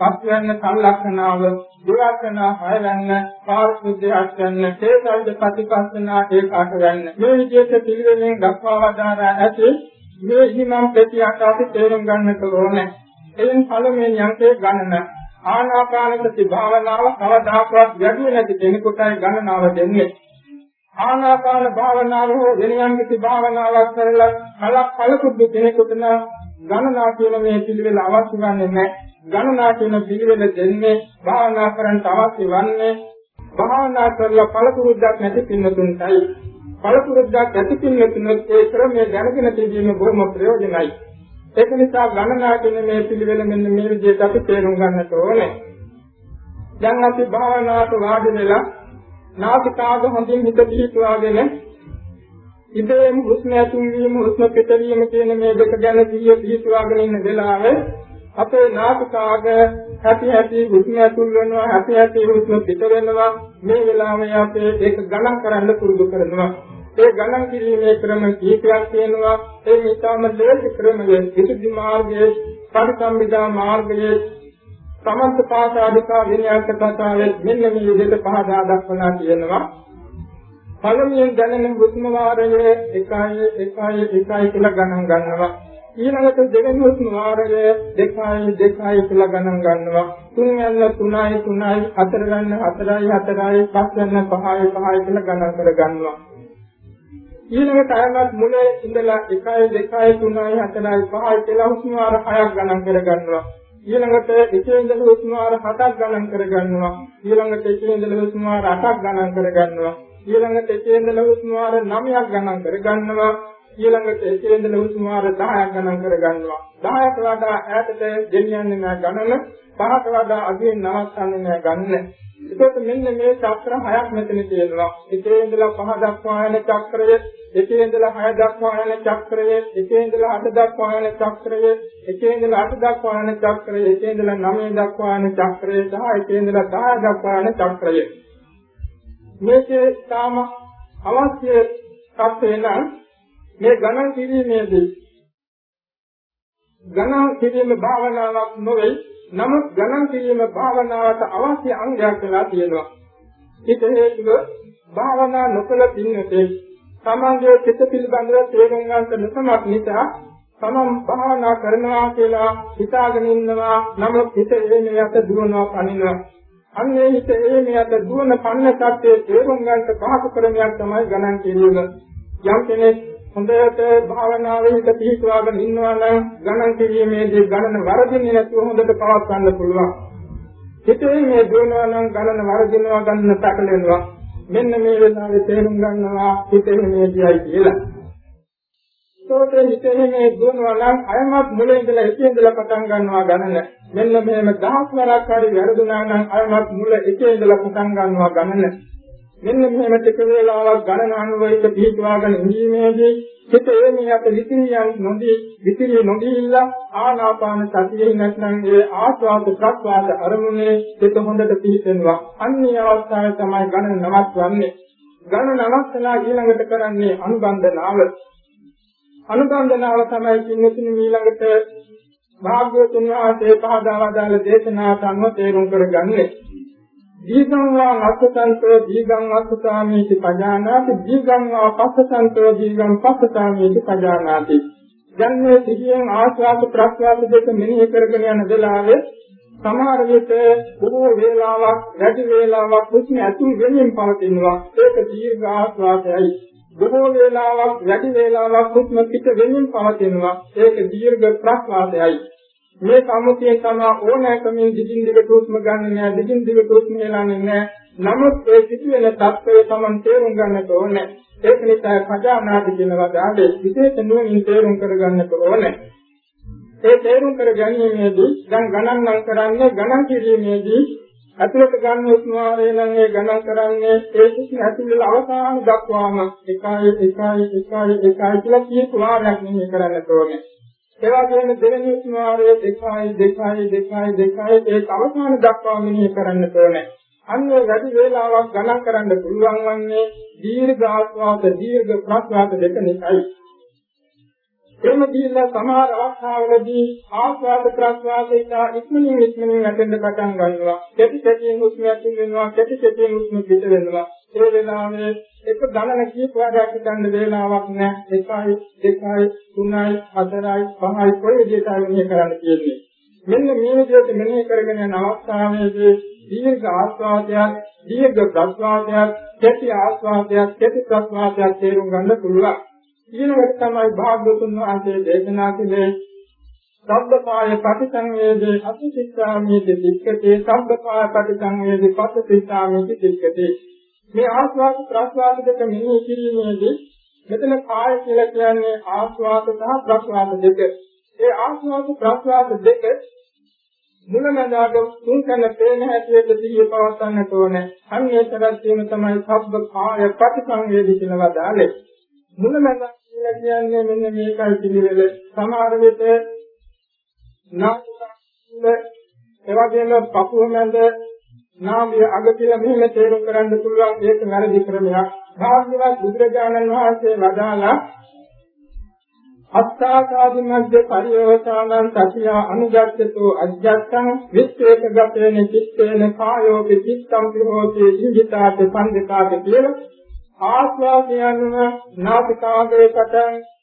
පස්වැන්න සංලක්ෂණාව දුරකන හයවැන්න පාරිශුද්ධයක් ගන්න තේසල්ද ප්‍රතිපස්සනා ඒකාට ගන්න මේ විදිහට පිළිවෙලින් දක්වා වදාරා ඇති මේ හිමම් ප්‍රතියක් අපි තේරුම් ගන්නට ඕනේ. එයින් පළමුවෙන් යන්තේ ගණන. ආනාපානසති භාවනාව කවදාකවත් වැඩි නැති කෙනෙකුටයි ගණනාව දෙන්නේ. ආනාපාන භාවනාව හෝ වෙන යම් කිසි භාවනාවක් කරලා කලක් කලකුත් කෙනෙකුට නම් ගණනා කියන මේ පිළිවෙල අවශ්‍ය වන්නේ නැහැ. ගණනා කියන පිළිවෙල දෙන්නේ භාවනා කරන්න අවශ්‍ය වන්නේ භාවනා කරලා පළපුරුද්දක් නැති පින්නතුන්ටයි. පළපුරුද්දක් ඇති පින්නතුන්ට ඒ ක්‍රමයේ දැනගෙන තිබීම බොහොම ප්‍රයෝජනයි. ඒක නිසා ගණනා කියන මේ පිළිවෙල මෙන්න මේ විදිහට අපි තේරුම් ගන්නට ඕනේ. දැන් අපි භාවනාවට වාඩි වෙලා නාසිකාග හොඳින් හිත පිහිටුවාගෙන ඉබේම හුස්ම ඇතුල් වීම හුස්ම පිටවීම කියන මේ දෙක ගැන සිහිය පිහිටුවාගෙන ඉන්න වෙලාවේ අපේ නාසිකාග හැටි හැටි හුස්ම ඇතුල් වෙනවා හැටි හැටි හුස්ම පිට වෙනවා. මේ වෙලාවේ අපේ ඒක ගණන් කරන්න පුරුදු කරනවා. ඒ ගණන් කිරීමේ ක්‍රම කීපයක් තියෙනවා. ඒ නිසාම දෙක ක්‍රමයේ විසුද්ධි මාර්ගයේ පරිසම්බිදා මාර්ගයේ සමන්ත පාසාදිකා විනයක කතාවේ මෙන්න මේ විදිහට පහදා දක්වලා තියෙනවා. පළමුවෙන් දැනෙන හුස්ම වාරයේ 1 1 1 1 කියලා ගණන් ගන්නවා. ඊළඟට දෙවෙනි හුස්ම වාරය 2යි 2යි කියලා ගණන් ගන්නවා. තුන් යන 3යි 3යි හතර ගන්න 4යි 4යි පස් යන 5යි 5යි කියලා ගණන් කර ගන්නවා. ඊළඟට අයමත් මුලේ ඉඳලා 1යි 2යි 3යි 4යි 5යි කියලා හුස්ම වාර 6ක් ගණන් කර ගන්නවා. ඊළඟට එකේ ඉඳලා හුස්ම වාර 7ක් ගණන් කර ගන්නවා. ඊළඟට එකේ ඉඳලා හුස්ම වාර 8ක් ගණන් කර ගන්නවා. ඊළඟට එකේ ඉඳලා හුස්ම වාර 9ක් ගණන් කර ගන්නවා. ඊළඟට එකේ ඉඳලා හුස්ම වාර 10ක් ගණන් කරගන්නවා 10කට වඩා ඈතට ගෙනියන්නේ නැහැ ගණන 5කට වඩා අදින් නවත්තන්නේ නැහැ ගන්න. ඒකත් මෙන්න මේ චක්‍ර හයක් මෙතන තියෙනවා. එකේ ඉඳලා පහ දක්වා යන චක්‍රය එකේ ඉඳලා 6 දක්වා යන චක්‍රය, එකේ ඉඳලා 8 දක්වා යන චක්‍රය, එකේ ඉඳලා 8 දක්වා යන චක්‍රය, එකේ ඉඳලා 9 දක්වා යන චක්‍රය සහ එකේ ඉඳලා 10 දක්වා යන චක්‍රය. මේකේ තාම අවශ්‍ය තත්ත්වේ නම් මේ ගණන් කිරීමේදී ගණන් කිරීම භාවනාවක් නොවේ. නමුත් ගණන් කිරීම භාවනාවට අවශ්‍ය අංගයක් වෙලා තියෙනවා. ඒක හේතුව භාවනා නොකළ පින්නතේ තමන්ගේ චිත්ත පිළිබඳව තේරුම් ගන්නට නොසමත් නිසා තමන් භාවනා කරනවා කියලා හිතාගෙන ඉන්නවා. නමුත් හිත එන්නේ යට දුවනවා පනිනවා අන්නේ හිත එන්නේ යට දුවන පන්න සත්‍යයේ තේරුම් ගන්නට පහසු ක්‍රමයක් තමයි ගණන් කිරීම. යම් කෙනෙක් හොඳට භාවනාවේ හිත පිහිටවාගෙන ඉන්නවා නම් ගණන් කිරීමේදී ගණන වරදින්නේ නැතුව හොඳට පවත් ගන්න පුළුවන් හිතේ මේ දුවනවා නම් ගණන වරදිනවා ගන්න පැටලෙනවා මෙන්න මේ වෙලාවේ තේරුම් ගන්නවා හිතේ මේ කියයි කියලා. ඒකෝට හිතේ මේ දුවනවා නම් අයමත් මුලින් ඉඳලා එකේ ඉඳලා පටන් ගන්නවා ගණන. මෙන්න මේම දහස් වරක් හරි වැරදුනා නම් අයමත් මුල එකේ ඉඳලා පටන් ගන්නවා ගණන. මෙන්න මෙහෙම ටික වේලාවක් ගණන අනුවයික පිටවාගෙන ඉඳීමේදී හිත එමියට විතිරියන් නොදී විතිරිය නොදීilla ආනාපාන සතියේ නැත්නම් ඒ ආස්වාද ප්‍රස්වාද අරමුණේ හිත හොඳට පිහිටෙනවා. අන්නේ අවස්ථාවේ තමයි ගණන නවත්වන්නේ. ගණන නවත්තලා ඊළඟට කරන්නේ අනුබන්ධනාව. අනුබන්ධනාව තමයි කින්නතුනි ඊළඟට භාග්‍යවතුන් වහන්සේ පහදා වදාළ දේශනාවට අනුව තේරුම් කරගන්නේ. දීගං වා අස්සසන්තෝ දීගං අස්සසාමීති පජානාති දීගං වා පස්සසන්තෝ දීගං පස්සසාමීති පජානාති. දැන් මේ සිහියෙන් ආස්වාද ප්‍රස්වාද දෙක මෙනෙහි කරගෙන යන වෙලාවේ සමහර විට බොහෝ වේලාවක් වැඩි වේලාවක් කුස්ම ඇතුල් වෙමින් පවතිනවා. ඒක දීර්ඝ ආස්වාදයයි. බොහෝ වේලාවක් වැඩි වේලාවක් කුස්ම පිට වෙමින් පවතිනවා. ඒක දීර්ඝ ප්‍රස්වාදයයි. මේ සම්මුතියෙන් තමයි ඕනෑකමින් දිගින් දිගට උස්ම ගන්න නෑ දිගින් දිගට උස්ම එලන්නේ නෑ. නමුත් ඒ සිදුවෙන தත්ත්වය Taman තේරුම් ගන්නට ඕනේ. ඒක නිසා පජානාති කියන වදාළේ විශේෂ නුවණින් තේරුම් කරගන්නට ඕනේ. ඒ තේරුම් කර ගැනීමේදී දැන් ගණන් නම් කරන්නේ ගණන් කිරීමේදී අතුලට ගන්න උස්මාවේ නම් ඒ ගණන් කරන්නේ ඒ කිසි ඇතුළේ අවසාන දක්වාම 1 1 1 1 1 කියලා කීප වාරයක් නෙමෙයි කරන්නට ඕනේ. ඒ වගේම දෙවෙනි ස්මාරයේ 2යි 2යි 2යි 2යි ඒ අවසාන දක්වා මෙනෙහි කරන්න ඕනේ. අන්නේ වැඩි වේලාවක් ගණන් කරන්න පුළුවන් වන්නේ දීර්ඝ ආස්වාද දීර්ඝ ප්‍රස්වාද දෙක නිසායි. එම දීලා සමහර අවස්ථාවලදී ආස්වාද ප්‍රස්වාද ඉතා ඉක්මනින් ඉක්මනින් වැටෙන්න පටන් ගන්නවා. කෙටි කෙටියෙන් හුස්ම ඇතුල් වෙනවා, කෙටි කෙටියෙන් හුස්ම පිට වෙනවා. ඒ වෙලාවේ එක ගණන කීප වාරයක් ගන්න වේලාවක් නැහැ. එකයි, දෙකයි, තුනයි, හතරයි, පහයි කොයි විදිහට මෙහෙ කරන්න කියන්නේ. මෙන්න මේ විදිහට මෙහෙ කරගෙන යන අවස්ථාවේදී දීර්ඝ ආස්වාදයක්, දීර්ඝ ප්‍රස්වාදයක්, කෙටි ආස්වාදයක්, කෙටි ප්‍රස්වාදයක් තේරුම් ගන්න පුළුවන්. ඊළඟට තමයි භාග්‍යවතුන් වහන්සේ දේශනා කළේ සබ්බපාය පටිසංවේදී අතිචිත්තාමීති දික්කතේ සබ්බපාය පටිසංවේදී පටිචිත්තාමීති දික්කතේ මේ ආස්වාද ප්‍රස්වාද දෙක මෙහි කිරීමේදී මෙතන කාය කියලා කියන්නේ ආස්වාද සහ ප්‍රස්වාද දෙක. ඒ ආස්වාද ප්‍රස්වාද දෙක මුලමඳාග තුන් කන පේන හැටියට සිහිය පවත්වන්නට ඕනේ. අන්නේ තරත් වීම තමයි සබ්බ කාය ප්‍රතිසංවේදී කියලා වදාළේ. මුලමඳාග කියලා කියන්නේ මෙන්න මේකයි පිළිවෙල. සමහර විට නාමය එවැගේම පපුව මැද නාමය අග කියලා මෙහෙම තේරුම් කරන්න පුළුවන් ඒක වැරදි ක්‍රමයක්. භාග්‍යවත් බුදුරජාණන් වහන්සේ වදාලා අත්තාකාදි මධ්‍ය පරියෝසානං සතිය අනුගච්ඡතෝ අජ්ජත්තං විස්සේක ගතේන චිත්තේන කායෝ චිත්තං විහෝති ඉංගිතාත පන්දිකාත කියලා ආස්වාදයන්ව නාසිකාගේ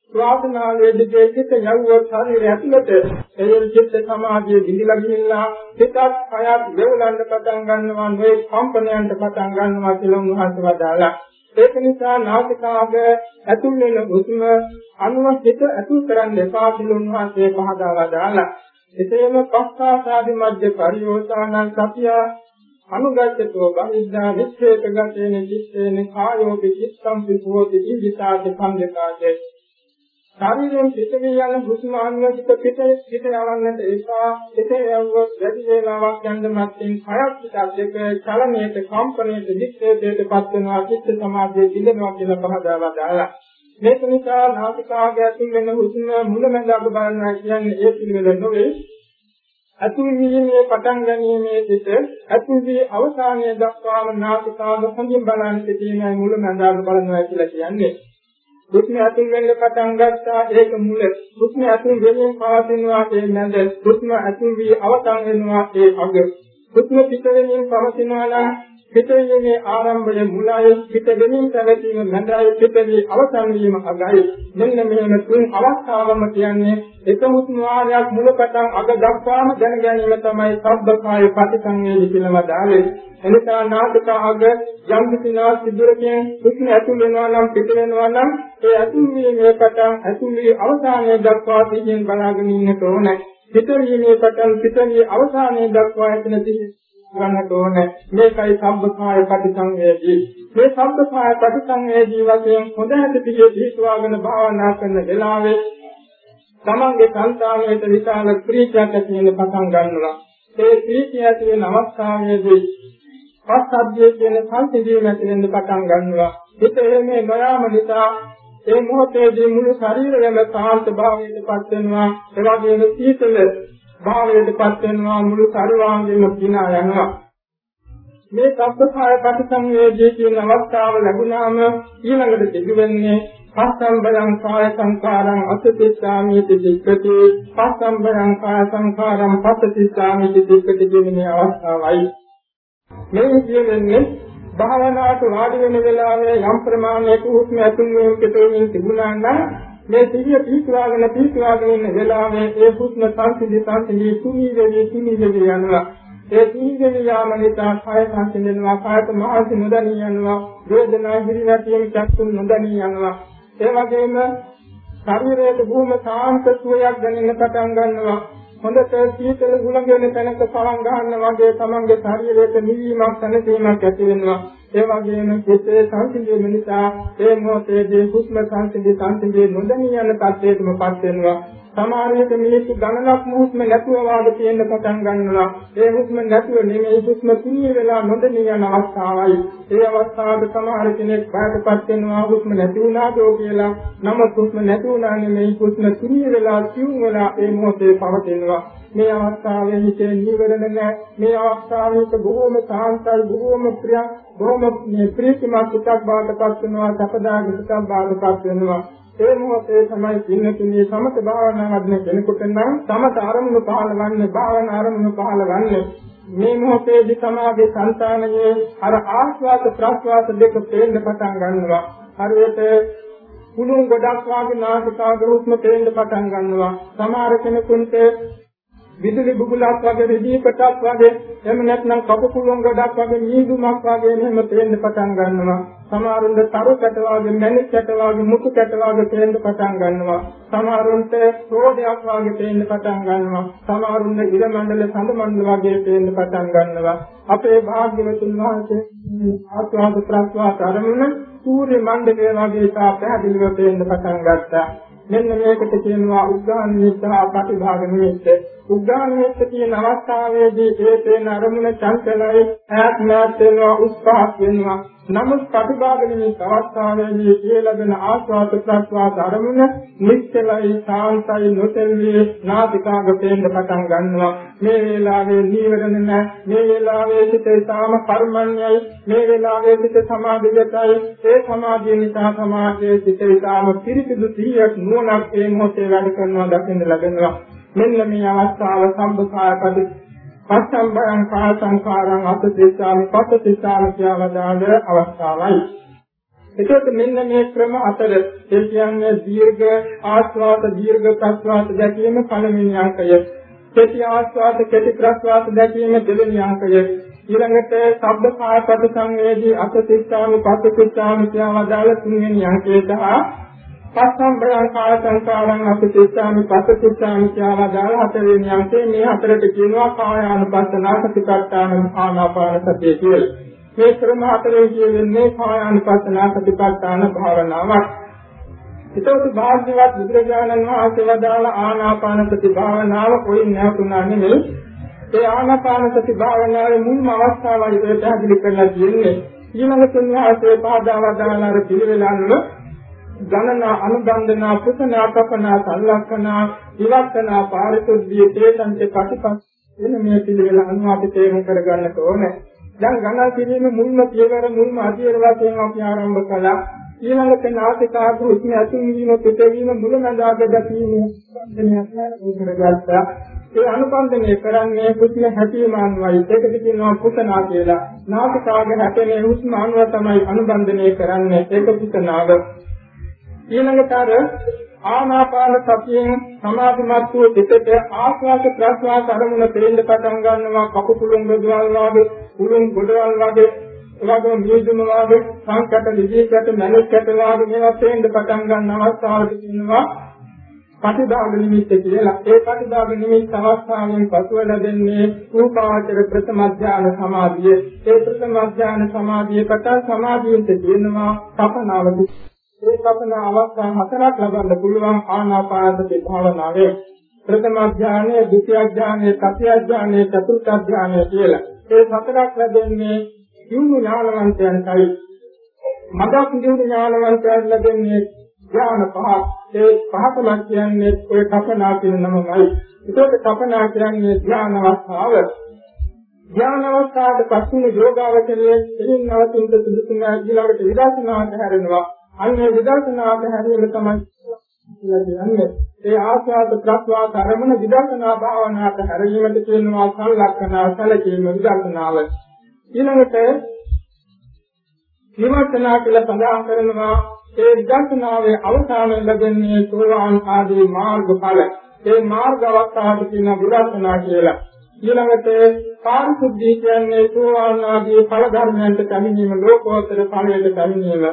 පටන් ස්වාසනාවේ දිගේ සිට යවුවොත් ශරීරය ඇතුළත එයින් චිත්ත සමාධිය දිලිලා ගිහිල්ලා හිතත් කයත් දෙවලන්න පටන් ගන්නවා මේ කම්පනයන්ට පටන් ගන්නවා කියලා උන්වහන්සේ වදාලා ඒක නිසා නාසිකාග ඇතුල් වෙන හුස්ම අනුව හිත ඇතුල් කරන්න එපා කියලා උන්වහන්සේ පහදා වදාලා එසේම පස්සාසාදි මධ්‍ය පරියෝසානං සතිය අනුගතතෝ බහිද්ධා විච්ඡේත ගතේන චිත්තේන කායෝ චිත්තං විභෝති ජීවිතාච සම්දකාචේ ශරීරයෙන් පිටවී යන හුස්ම අනුවිත පිට පිට යවන්නට එපා. එසේ යවුවොත් වැඩි වේලාවක් යන්න මැත්තේ කයක් පිටක් දෙක චලනයේට කම්පනයේට වික්ෂේපයට පත් වෙනවා චිත්ත සමාධිය දිලනවා කියලා පහදාවා දාලා. මේක නිසා නාසිකාගය ඇතුල් වෙන හුස්ම මුලමඳාක බලනවා කියන්නේ ඒ පිළිවෙල නොවේ. ඇතුල් වීමේ පටන් ගැනීමේ සිට ඇතුල් වී අවසානයේ දක්වාම නාසිකාග හොඳින් බලන්න සිටීමයි මුලමඳාක බලනවා කියලා කියන්නේ. හුස්ම ඇතුල් වෙන්න පටන් ගත්තා ඒක මුල. හුස්ම ඇතුල් වෙමින් පවතිනවා ඒ මැද. හුස්ම ඇතුල් වී අවසන් වෙනවා ඒ අග. හුස්ම පිට වෙමින් පවතිනවා නම් පිටවීමේ ආරම්භය මුලයි පිටවෙමින් පැවතීම මැදයි පිටවී අවසන් වීම අගයි. මෙන්න මෙහෙම තුන් අවස්ථාවම කියන්නේ එකමුත් වාරයක් මුලපටන් අග දක්වාම දැන ගැනීම තමයි සබ්බකාය ප්‍රතිසංවේදී කියලා වදාළේ එනිසා නාටක අග යම් කිසිනා සිදුරකින් සුඛ ඇතුල් වෙනවා නම් පිට වෙනවා නම් ඒ ඇතුල් වීමේ පටන් ඇතුල් වී අවසානයේ දක්වා සිහියෙන් බලාගෙන ඉන්නට ඕනේ. පිටවීමේ පටන් පිටවී අවසානයේ දක්වා ඇතන සිහිය ගන්නට ඕනේ. මේකයි සම්බකාය ප්‍රතිසංවේදී. මේ සම්බකාය ප්‍රතිසංවේදී වශයෙන් හොඳ හැටි පිළිතුවාගෙන භාවනා කරන වෙලාවේ තමන්ගේ සංකාමයට විශාල ප්‍රීතියක් ඇති වෙන පටන් ගන්නවා. ඒ ප්‍රීතිය ඇති වෙන අවස්ථාවේදී පස්සද්ධිය කියන සංසිඳීම ඇති වෙන පටන් ගන්නවා. හිත එමේ නොයාම නිසා ඒ මොහොතේදී මුළු ශරීරයම සාන්ත භාවයට පත් වෙනවා. ඒ වගේම සීතල භාවයටපත් වෙනවා මුළු සර්වාංගෙම පිනා යනවා. මේ සබ්බකාය ප්‍රතිසංවේදී කියන අවස්ථාව ලැබුණාම ඊළඟට සිදුවෙන්නේ පස්සම්බරං කාය සංකාරං අසතිස්සාමි තිතික්කති පස්සම්බරං කාය සංකාරං පස්සතිස්සාමි තිතික්කති කියන අවස්ථාවයි. මේ කියන්නේ භාවනාවට වාඩි වෙන වෙලාවේ යම් ප්‍රමාණයක හුස්ම ඇතුල් වෙන කෙටෙමින් තිබුණා නම් මේ සිහිය පිහිටවාගෙන පිහිටවාගෙන ඉන්න වෙලාවේ ඒ හුස්ම සංසිඳි සංසිඳි තුනී වෙවි තුනී වෙවි යනවා. ඒ තුනී වෙවි යාම නිසා කාය සංසිඳෙනවා කායට මහසි නොදැනී යනවා වේදනා හිරිවැටීම චක්කුන් නොදැනී යනවා. ඒ වගේම ශරීරයේ බොහොම සාන්ත සුවයක් දැනෙන්න පටන් ගන්නවා. හොඳට සීතල ගුණගෙන තැනක සවන් ගන්න වගේ තමන්ගේ ශරීරයට නිවීමක් සැනසීමක් ඇති වෙනවා. ඒ වගේම සිතේ සංසිඳීම නිසා ඒ මොහොතේදී හුස්ම සංසිඳී සංසිඳී නොදැනී යන තත්ත්වයකටමපත් වෙනවා සමහර විට මිනිස්සු ගණනක් හුස්ම නැතුව වාගේ තියෙන්න පටන් ගන්නවා. ඒ හුස්ම නැතුව නෙමෙයි හුස්ම තුනී වෙලා නොදෙනී යන අවස්ථාවයි. ඒ අවස්ථාවට සමහර කෙනෙක් බයටපත් වෙනවා හුස්ම නැති වුණාදෝ කියලා. නමුත් හුස්ම නැති වුණා නෙමෙයි හුස්ම තුනී වෙලා සිවුම් වෙලා ඒ මොහොතේ පවතිනවා. මේ අවස්ථාවේ හිතේ නිවරණ නැහැ. මේ අවස්ථාවේ බොහෝම සාන්තයි බොහෝම ප්‍රිය බොහෝම ප්‍රීතිමත් සිතක් බවටපත් වෙනවා. සපදාගේ සිතක් බවටපත් වෙනවා. ඒ මොහොතේ තමයි පින්නතුනේ සමත භාවනා වඩන කෙනෙකුට නම් සමත අරමුණු පහළවන්නේ භාවනා අරමුණු පහළවන්නේ මේ මොහොතේදී සමාගේ సంతානයේ අර ආස්වාද ප්‍රස්වාස දෙක පේන්න පටන් ගන්නවා හරියට කුණුන් ගොඩක් වාගේ නාසිකාග හුස්ම පේන්න පටන් ගන්නවා සමහර කෙනෙකුට විදුලි බුබුලක් වගේ රෙදි කොටක් වගේ එහෙම නැත්නම් කපු කුළුන් ගොඩක් වගේ මීදුමක් වගේ මෙහෙම පේන්න පටන් ගන්නවා. සමහරුන්ට තරු කැට වගේ මැණික් කැට වගේ මුතු කැට වගේ පේන්න පටන් ගන්නවා. සමහරුන්ට රෝදයක් වගේ පේන්න පටන් ගන්නවා. සමහරුන්ට ඉර මණ්ඩල සඳ මණ්ඩල වගේ පේන්න පටන් ගන්නවා. අපේ භාග්‍යවතුන් වහන්සේ ආස්වාද ප්‍රස්වාස අරමුණ සූර්ය මණ්ඩලය වගේ තා පැහැදිලිව පේන්න පටන් ගත්තා. මෙන්න මේකට කියනවා උග්ගාන නිමිත්ත ප්‍රතිභාග නිමිත්ත. උග්ගාන නිමිත්ත කියන අවස්ථාවේදී ඒ තේන අරමුණ චංචලයි ඈත් නැත් වෙනවා උත්සාහ වෙනවා. නමුත් ප්‍රතිභාග නිමිත්ත අවස්ථාවේදී ඒ ලැබෙන ආස්වාද ප්‍රස්වාද අරමුණ නිශ්චලයි සාන්තයි නොතෙල්ලී නාසිකාග පේන්න පටන් ගන්නවා. මේ වේලාවේ නීවරණ නැහැ. මේ වේලාවේ සිතේ සාම කර්මණ්‍යයි. මේ වේලාවේ සිත සමාධියටයි. ඒ සමාධිය නිසා සමාධියේ සිතේ සාම පිරිසිදු සිහියක් නුවණක් ඒ මොහොතේ වැඩ කරනවා දකින්න ලැබෙනවා. මෙන්න මේ අවස්ථාව සම්බුකාය පද පස්සම්බයං කාය සංකාරං අත්ථිස්සාමි පස්සතිස්සාමි කියවදාන අවස්ථාවයි. එතකොට මෙන්න මේ ක්‍රම අතර ඒ කියන්නේ දීර්ඝ ආස්වාද දීර්ඝ ප්‍රස්වාද දැකීම පළවෙනි අංකය. කෙටි ආස්වාද කෙටි ප්‍රස්වාද දැකීම දෙවෙනි අංකය. ඊළඟට ශබ්ද කාය ප්‍රතිසංවේදී අත්ථිස්සාමි පස්සතිස්සාමි කියවදාන තුන්වෙනි අංකය සහ පස්සම්බයං කාය සංකාරං අපිච්ඡාමි පස්සචිත්තාමි කියලා දාලා හතරවෙනි අංකේ මේ හතරට කියනවා කායානුපස්සනා සතිපට්ඨාන ආනාපාන සතිය කියලා. මේ ක්‍රම හතරේ කියන්නේ කායානුපස්සනා සතිපට්ඨාන භාවනාවක්. ඒතකොට භාග්‍යවත් බුදුරජාණන් වහන්සේ වදාළ ආනාපාන සති භාවනාව කොයි නැතුණා නෙමෙයි. ඒ ආනාපාන සති භාවනාවේ මුල්ම අවස්ථාවයි ඒක පැහැදිලි කරලා තියෙන්නේ. ඊළඟ තුන්වහන්සේ පාදාවදාන අර පිළිවෙලන්න ගණනා අනුබන්ධනා පුතනා කපනා සංලක්ෂණා විවක්කනා පාරිශුද්ධිය තේසංච කටිපස් එන මේ පිළිවෙල අනුව අපි තේරුම් කරගන්නට ඕනේ. දැන් ගණන් කිරීම මුල්ම පියවර මුල්ම අධ්‍යයන වශයෙන් අපි ආරම්භ කළා. ඊළඟට නාසිකාග්‍ර උස්ම ඇතුන්වීම පිටවීම මුලමඳාග දැකීම සම්පන්නයක් කරගත්තා. ඒ අනුකම්පනය කරන්නේ කුසිය හැටීම අනුවයි. ඒකට කියනවා පුතනා කියලා. නාසිකාග හැටෙන හුස්ම අනුව තමයි අනුබන්ධනය කරන්නේ. ඒක පුතනාග. ඊළඟට අර ආනාපාන සතියෙන් සමාධිමත් වූ පිටට ආස්වාද ප්‍රස්වාස අරමුණ තේින්න පටන් ගන්නවා කකුපුලුම් ගොඩවල් වාගේ උළුම් ගොඩවල් වාගේ එවාගම මියදුම වාගේ සංකත විදීකට මනුෂ්‍යකට වාගේ මේවා තේින්න පටන් ගන්න අවස්ථාවලදී කියනවා පටිභාග නිමිත්ත කියලා. ඒ පටිභාග නිමිත්ත අවස්ථාවෙන් පසුව ලැබෙන්නේ රූපාවචර ප්‍රථම ඥාන සමාධිය. ඒ ප්‍රථම ඥාන සමාධියකට සමාධියට කියනවා තපනාවදී. ඒ තපන අවස්ථා හතරක් ලබන්න පුළුවන් ආනාපානසති භාවනාවේ. ප්‍රථම ඥානය, ဒုတိ ය ඥානය, තෘතිය ඥානය, චතුර්ථ ඥානය කියලා. ඒ හතරක් ලැබෙන්නේ දියුණු ඥානවන්තයන්ටයි මදක් දියුණු ඥානවන්තයන් ලැබෙන්නේ ඥාන පහක් ඒ පහකම කියන්නේ ඔය කපනා කියන නමමයි. ඒකට කපනා කියන්නේ ඥාන අවස්ථාව. ඥාන අවස්ථාවට පස්සේ යෝගාවචරයේ එින් නවතින සුදුසුම ඊළඟට විදර්ශනාවට හැරෙනවා අන්නේ විදර්ශනාවට හැරීම තමයි කියලා කියන්නේ ඒ ආස්වාද ප්‍රස්වාස අරමුණ විදර්ශනා භාවනාවට හැරීමට කියනවා සංලක්ෂණ සැලකීම විදර්ශනාව ඊළඟට විමර්ශනා කියලා සඳහන් කරනවා ඒ විදර්ශනාවේ අවසානයේ ලැබෙන්නේ සෝවාන් ආදී මාර්ගඵල. ඒ මාර්ග අවස්ථාවට කියන විදර්ශනා කියලා. ඊළඟට පාරිශුද්ධිය කියන්නේ සෝවාන් ආදී ඵල ධර්මයන්ට පැමිණීම ලෝකෝත්තර ඵලයට පැමිණීම.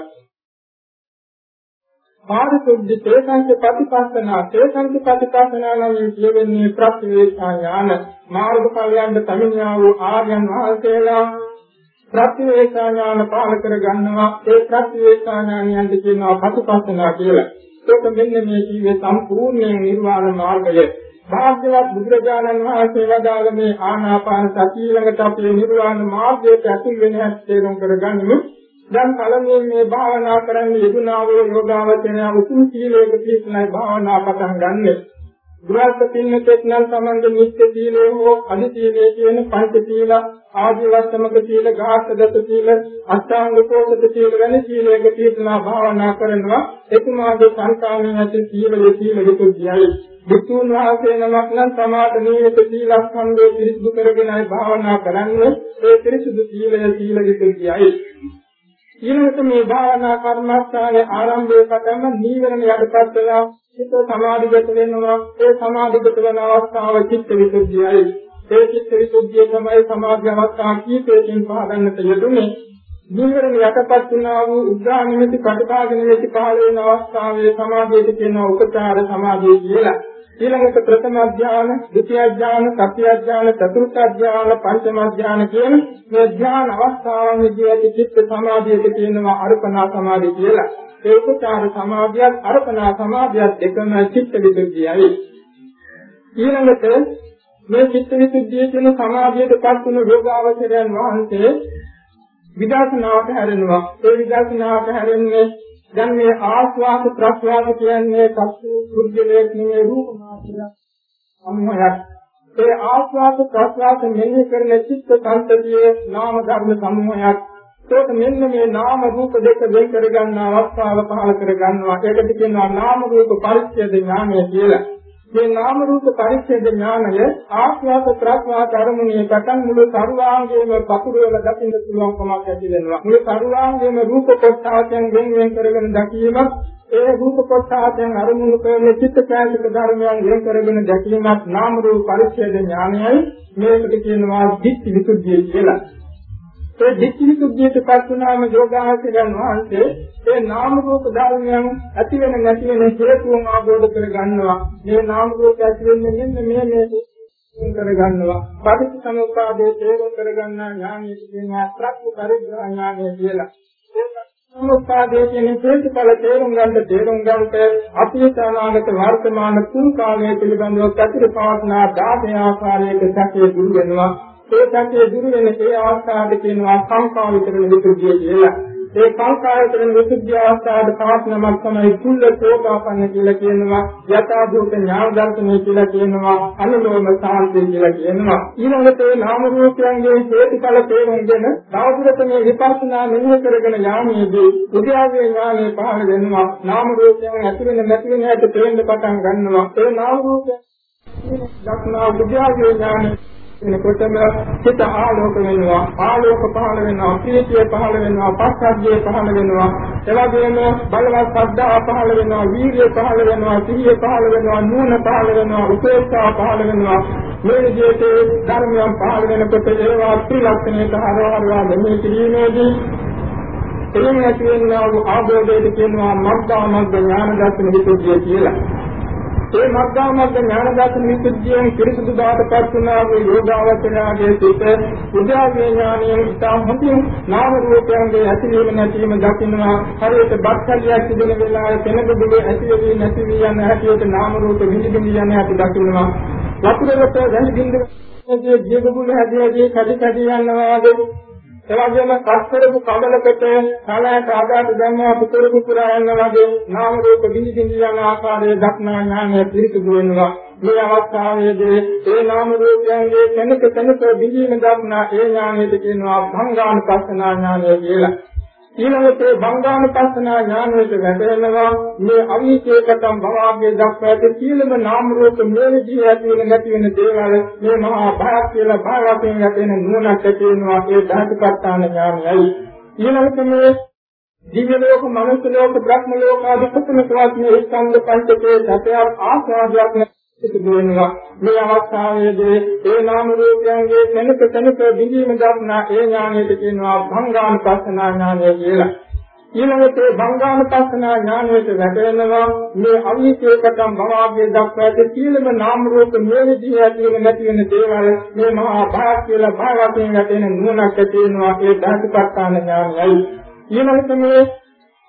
පාරිශුද්ධ තේසංච ප්‍රතිපස්සනා තේසංච ප්‍රතිපස්සනා නම් කියවෙන්නේ ප්‍රතිවේක්ෂා ඥාන මාර්ගඵලයන්ට පැමිණියා වූ ආර්යයන් වහන්සේලා ප්‍රතිවේක්ෂා ඥාන පාල කර ගන්නවා ඒ ප්‍රතිවේක්ෂා ඥානයන්ට කියනවා පසුපස්සනා කියලා. ඒක මෙන්න මේ ජීවේ සම්පූර්ණ නිර්වාණ මාර්ගය. භාග්‍යවත් බුදුරජාණන් වහන්සේ වදාළ මේ ආනාපාන සතිය ළඟට අපේ නිර්වාණ මාර්ගයට ඇතුල් වෙන හැටි තේරුම් කරගනිමු. දැන් පළමුවෙන් මේ භාවනා කරන්න යෙදුනා වූ යෝගාවචරය උතුම් සීලයක පිළිපදලා භාවනා පටන් ගන්නේ. ගෘහස්ත පින්නතෙක් නම් සමන්ද නිත්‍ය සීලය හෝ අදි සීලය කියන පංච සීල ආදී වස්තමක සීල ගාහකගත සීල අෂ්ටාංග කෝෂක සීල ගැන සීලයක පිළිපදලා භාවනා කරනවා. එතුමාගේ සංකාමයේ ඇති සීලයේ සීල විසුද්ධියයි විසුණු වාසේ නමක් නම් සමාත නියත සීලස්කන්ධය පිරිසිදු කරගෙනයි භාවනා කරන්නේ. ඒ පිරිසිදු සීලය සීල විසුද්ධියයි ඊළඟට මේ භාවනා කර්මස්ථානයේ ආරම්භයේ පටන්ම නීවරණ යටපත් වෙලා චිත්ත සමාධිගත වෙනවා. ඒ සමාධිගත වෙන අවස්ථාව චිත්ත විසුද්ධියයි. ඒ චිත්ත විසුද්ධිය තමයි සමාධි අවස්ථා කීපයකින් පහදන්නට යෙදුනේ. නිවරණ යටපත් වුණා වූ උද්ඝා නිමිති ප්‍රතිපාද නිමිති පහළ වෙන අවස්ථාවේ සමාධියට කියනවා උපචාර සමාධිය කියලා. ඊළඟට ප්‍රථම අධ්‍යාන, ဒုတိ ය අධ්‍යාන, තෘතිය අධ්‍යාන, චතුර්ථ අධ්‍යාන, පංචම අධ්‍යාන කියන මේ ධ්‍යාන අවස්ථාවන්දී ඇති චිත්ත සමාධියට කියනවා අර්පණා සමාධිය කියලා. ඒ උපචාර සමාධියත් අර්පණා සමාධියත් දෙකම චිත්ත විසුද්ධියයි. ඊළඟට මේ චිත්ත විසුද්ධිය කියන සමාධියටපත් වුණු යෝගාවචරයන් වහන්සේ විදර්ශනාවට හැරෙනවා. ඒ විදර්ශනාවට හැරෙන්නේ දැන් මේ ආස්වාද ප්‍රස්වාද කියන්නේ සත්‍ය කුද්ධලයක් නෙමෙයි රූප මාත්‍රයක්. සම්මයක් ඒ ආස්වාද ප්‍රස්වාද මෙන්න කරන චිත්ත සංතතියේ නාම ධර්ම සම්මයක් ඒක මෙන්න මේ නාම රූප දෙක වෙන් කරගන්න අවස්ථාව පහල කරගන්නවා. ඒකට කියනවා නාම රූප පරිච්ඡේද ඥානය කියලා. මේ නාම රූප පරිච්ඡේද ඥානය ආස්වාද ප්‍රස්වාද අරමුණේ පටන් මුළු සර්වාංගයේම පතුරවල දකින්න පුළුවන්කමක් ඇති වෙනවා. මුළු සර්වාංගයේම රූප කොටසෙන් වෙන් වෙන් කරගෙන දැකීමක් ඒ රූප කොටසෙන් අරමුණු කරන චිත්ත ඡායක ධර්මයන් වෙන් කරගෙන දැකීමක් නාම රූප පරිච්ඡේද ඥානයයි මේකට කියනවා ධිට්ඨි විසුද්ධිය කියලා. ඒ ධිට්ඨි විසුද්ධියට පත් වුණාම යෝගාචරයන් වහන්සේ ඒ නාම රූප ධර්මයන් ඇති වෙන නැති වෙන හේතුන් අවබෝධ කර ගන්නවා. මේ නාම රූප ඇති වෙන්නේ මෙන්න මේ මේ කර ගන්නවා. පටිච්චසමුප්පාදයේ තේරුම් කර ගන්නා ඥානයේ කියනවා ප්‍රඥා පරිග්‍රහ ඥානය කියලා. සමුප්පාදයේ කියන හේතුඵල තේරුම් ගන්න තේරුම් ගන්නට අතීත අනාගත වර්තමාන තුන් කාලයේ පිළිබඳව කතර පවත්නා 10 ආකාරයක සැකේ දුරු වෙනවා. ඒ සැකේ දුරු වෙන ඒ අවස්ථාවට කියනවා සංකා විතරන විසුද්ධිය කියලා. ඒ සංකායතන විසුද්ධි අවස්ථාවට පහත් නමක් තමයි කුල්ල සෝපාපන්න කියලා කියනවා යථා භූත ඥාන දර්ශනය කියලා කියනවා අනුලෝම සාන්තිය කියලා කියනවා. ඊළඟට ඒ නාම රූපයන්ගේ හේතුඵල තේරුම්ගෙන තවදුරට මේ විපස්සනා මෙහෙය කරගෙන යාමේදී උද්‍යාවේ ඥානෙ පහළ වෙනවා. නාම රූපයන් ඇතුළෙන් නැති වෙන හැටි තේරෙන්න පටන් ගන්නවා. ඒ නාම රූපයන් දක්නා උද්‍යාවේ ඥානෙ එනකොටම සිත ආලෝක වෙනවා. ආලෝක පහළ වෙනවා. ප්‍රීතිය පහළ වෙනවා. පස්සද්ධිය පහළ වෙනවා. එවැගේම බලවත් ශ්‍රද්ධාව පහළ වෙනවා. වීර්යය පහළ වෙනවා. සිහිය පහළ වෙනවා. නුවණ පහළ වෙනවා. උපේක්ෂාව පහළ වෙනවා. මේ විදිහට ධර්මයන් පහළ වෙනකොට ඒවා ත්‍රිලක්ෂණයට හරවලා දෙන්නේ කිරීමේදී එළිම ඇති වෙනා වූ ආභෝධයට කියනවා මග්ගා මග්ග ඥාන දර්ශන විසුද්ධිය කියලා. ඒ මග්ගාමග්ග ඥාන දර්ශන විසුද්ධියෙන් පිරිසුදු බවට පත් වුණා වූ යෝගාවචරයාගේ සිත උද්‍යාවේ ඥානයෙන් ඉතා හොඳින් නාම රූපයන්ගේ ඇතිවීම නැතිවීම දකින්නවා. හරියට බක්කලියක් තිබෙන වෙලාවේ කෙනෙකුගේ ඇතිවෙවි නැතිවි යන හැටියට නාම රූප විඳින්න යන හැටි දකින්නවා. වතුරකට වැහි බින්දුවේ ජීවගුණ හැදී කඩි කඩි යනවා වගේ එවැගේම කස්තරපු කඩලකට කලයට ආදාට දැම්මා පුතරු පුරා යන වගේ නාම රූප බිනි බිනි යන ආකාරයේ දක්නා ඥානය පිරිසුදු වෙනවා. මේ අවස්ථාවේදී ඒ නාම රූපයන්ගේ කෙනෙක් කෙනෙක් බිනීම දක්නා ඒ ඥානයට කියනවා භංගානුපස්සනා ඥානය කියලා. ඊළඟට බංගානුපස්සනා ඥානයට වැටෙනවා මේ අවීචේකතම් භවභාගයේ දක්වා ඇති සීලම නාම රූප මේදී ඇති වෙන නැති වෙන දේවල් මේ මහා භාග කියලා භාගයෙන් යටෙන නුවණක් ඇති වෙනවා. ඒ ධාතුපත්තාන ඥානයයි. ඊළඟට මේ දිව්‍ය ලෝක, මනුෂ්‍ය ලෝක, බ්‍රහ්ම ලෝක ආදී කුසල ස්වාත්මයේ ස්කන්ධ පංචකයේ සත්‍යයක් ආස්වාදයක් සිදුවෙනවා. මේ අවස්ථාවේදී ඒ නාම රූපයන්ගේ තැනක තැනක බිඳීම දක්නා ඒ ඥානයට කියනවා භංගානුපස්සනා ඥානය කියලා. ඊළඟට භංගානුපස්සනා ඥානයට වැටෙනවා මේ අවිචේකතම් භවභාගයේ දක්වා ඇති සීලම නාම රූප මේ විදිහ ඇති වෙන නැති වෙන දේවල් මේ මහා භාග කියලා භාගයෙන් වැටෙන නුවණක් ඇති වෙනවා. ඒ ධාතුපත්තාන ඥානයයි. ඊළඟට මේ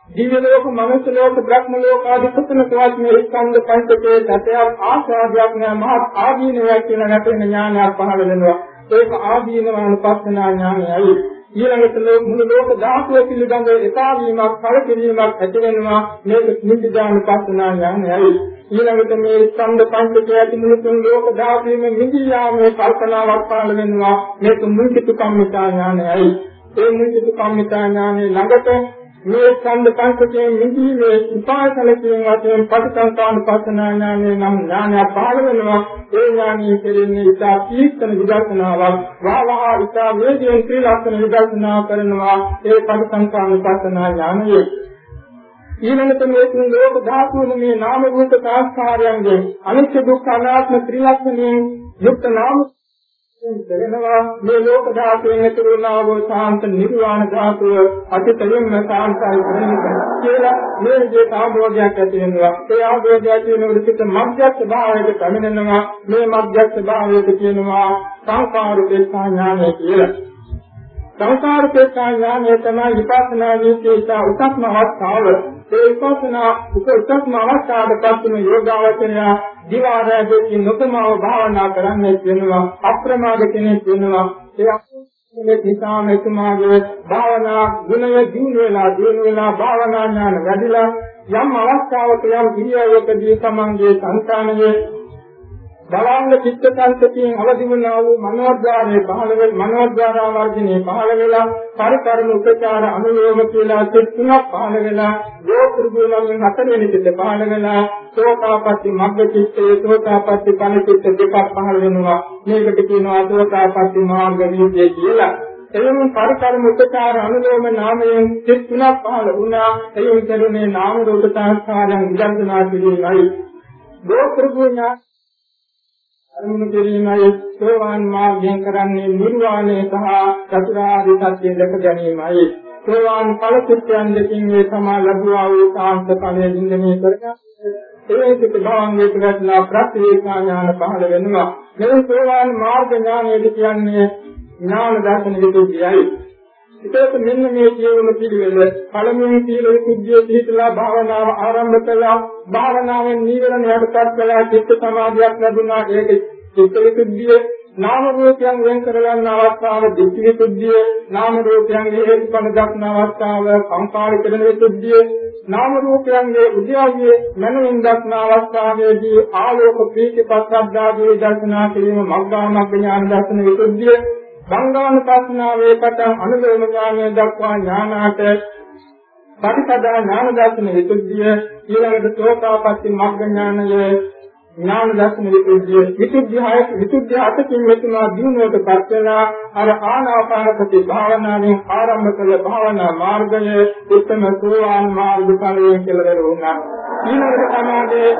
දිව්‍ය ලෝක, මනුෂ්‍ය ලෝක, බ්‍රහ්ම ලෝක ආදී කුසල ස්වභාවයේ ස්කන්ධ පංචකයේ සත්‍යයක් ආශාදයක් නෑ මහත් ආදීනයක් කියන නැතෙන ඥානයක් පහළ වෙනවා. ඒක ආදීනව අනුපස්සනා ඥානයයි. ඊළඟට මුළු ලෝක ධාතුව පිළිබඳ එකාවීමක්, කලකිරීමක් ඇති වෙනවා. මේක නිත්‍යඥානුපස්සනා ඥානයයි. ඊළඟට මේ ස්කන්ධ පංචකයේ ඇති මුළු තුන් ලෝක ධාතුවේම නිදියාමේ කල්පනාවක් පහළ වෙනවා. මේක මුල්කිත කම්මිතා ඥානයයි. ඒ මුල්කිත කම්මිතා ඥානයේ ළඟට මේ ස්කන්ධ පංචකයෙන් නිදීමේ උපාසල කියන වශයෙන් පටිසංකාන පස්සනා ඥානයේ නම් ඥානය පහළ වෙනවා. ඒ ඥානයේ කෙරෙන්නේ ඉතා තීක්ෂණ විදර්ශනාවක්. වාවහා ඉතා වේදයෙන් ත්‍රිලක්ෂණ විදර්ශනා කරනවා. ඒ පටිසංකාන පස්සනා ඥානයේ ඊළඟට මේ තුන් ලෝක ධාතුන් මේ නාම රූප සංස්කාරයන්ගේ අනිත්‍ය දුක්ඛ අනාත්ම ත්‍රිලක්ෂණයෙන් යුක්ත නාම දෙවෙනවා මේ ලෝක ධාතුවෙන් ඇතුළුනා වූ සාන්ත නිර්වාණ ධාතුව අතිතලින්ම සාන්තයි වෙන්නේ කියලා මේ විදිහට ආභෝධයක් ඇති වෙනවා. ඒ ආභෝධය ඇති වෙනකොට සිත මධ්‍යස්ථ භාවයට පැමිණෙනවා. මේ මධ්‍යස්ථ භාවයට කියනවා සංකාරුපේක්ෂා ඥානය කියලා. සංකාරුපේක්ෂා ඥානය තමයි විපස්සනා විශේෂ උත්ක්ම අවස්ථාව ඒ විපස්සනා උත්ක්ම අවස්ථාවට පත්වන යෝගාවචරය දිවාරයේදී නොතමව භාවනා කරන්න වෙනවා අප්‍රමාද කෙනෙක් වෙනවා. ඒ මේ නිසා මෙතුමාගේ භාවනා ගුණය දිනු වෙලා දිනු වෙලා භාවනා ඥාන වැඩිලා යම් අවස්ථාවක යම් ඉරියව්වකදී තමන්ගේ සංකානයේ බලංග චිත්තසංතතියෙන් අවදි වුණා වූ මනෝද්වාරයේ පහළ වෙන මනෝද්වාරා වර්ධනයේ පහළ වෙලා පරිකරණ උපචාර අනුയോഗ කියලා සිත් තුනක් පහළ වෙලා යෝගුරුගුණන් හතරවෙනි සිත් පහළ වෙලා සෝතාපට්ටි මග්ග චිත්තේ සෝතාපට්ටි ඵල චිත්ත දෙකක් පහළ වෙනවා. මේකට කියනවා සෝතාපට්ටි මාර්ග විද්‍ය කියලා. එනම් පරිකරම උපචාර අනුලෝම නාමයෙන් සිත් තුනක් පහළ වුණා. එයින් කරුණේ නාම රූප සංස්කාරයන් විදර්ශනා කිරීමයි. දෝත්‍රිගුණා අරමුණු කිරීමයි සෝවාන් මාර්ගයෙන් කරන්නේ නිර්වාණය සහ චතුරාර්ය සත්‍ය දැක ගැනීමයි. සෝවාන් ඵල සත්‍යයන් දෙකින් මේ සමා ලැබුවා වූ සාන්ත ඵලය දින්දමේ කරගන්න. ඒ සිත භවංගේ ප්‍රඥා ප්‍රත්‍යේකා ඥාන පහළ වෙනවා. මේ සෝවාන් මාර්ග ඥානයද කියන්නේ ඥාන දර්ශන විදුතියයි ඒකත් මෙන්න මේ කියවන පිළිවෙල. පළමුවෙන් සීල විසුද්ධිය පිළිතලා භාවනාව ආරම්භ කළා. භාවනාවෙන් නීවරණ යටපත් කළා. චිත්ත සමාධියක් ලැබුණා. ඒක චිත්ත විසුද්ධිය නාම රූපයන් වෙන් කරගන්න අවස්ථාව දිට්ඨි විසුද්ධිය නාම රූපයන්ගේ හේතුඵල දක්න අවස්ථාව සංකාරිකන විසුද්ධිය නාම රූපයන්ගේ උද්‍යවයේ මනමින් දක්න අවස්ථාවේදී ආලෝක ප්‍රීති පස්සද්ධාදී දර්ශනා කිරීම මග්ගාමග්ග ඥාන දර්ශන විසුද්ධිය සංගානුපස්සනාවේ පටන් අනුලෝම ඥානය දක්වා ඥානාට පටිපදා ඥාන දර්ශන විසුද්ධිය ඊළඟට සෝතාපට්ටි මග්ග ඥානය ඥාන දර්ශන විසුද්ධිය විසුද්ධිය විසුද්ධිය අතකින් මෙතුමා දිනුවට පත් වෙනා අර ආනාපානසති භාවනාවෙන් ආරම්භ කළ භාවනා මාර්ගය උත්තම සෝවාන් මාර්ග ඵලයෙන් කියලා දරුණා ඊළඟට තමයි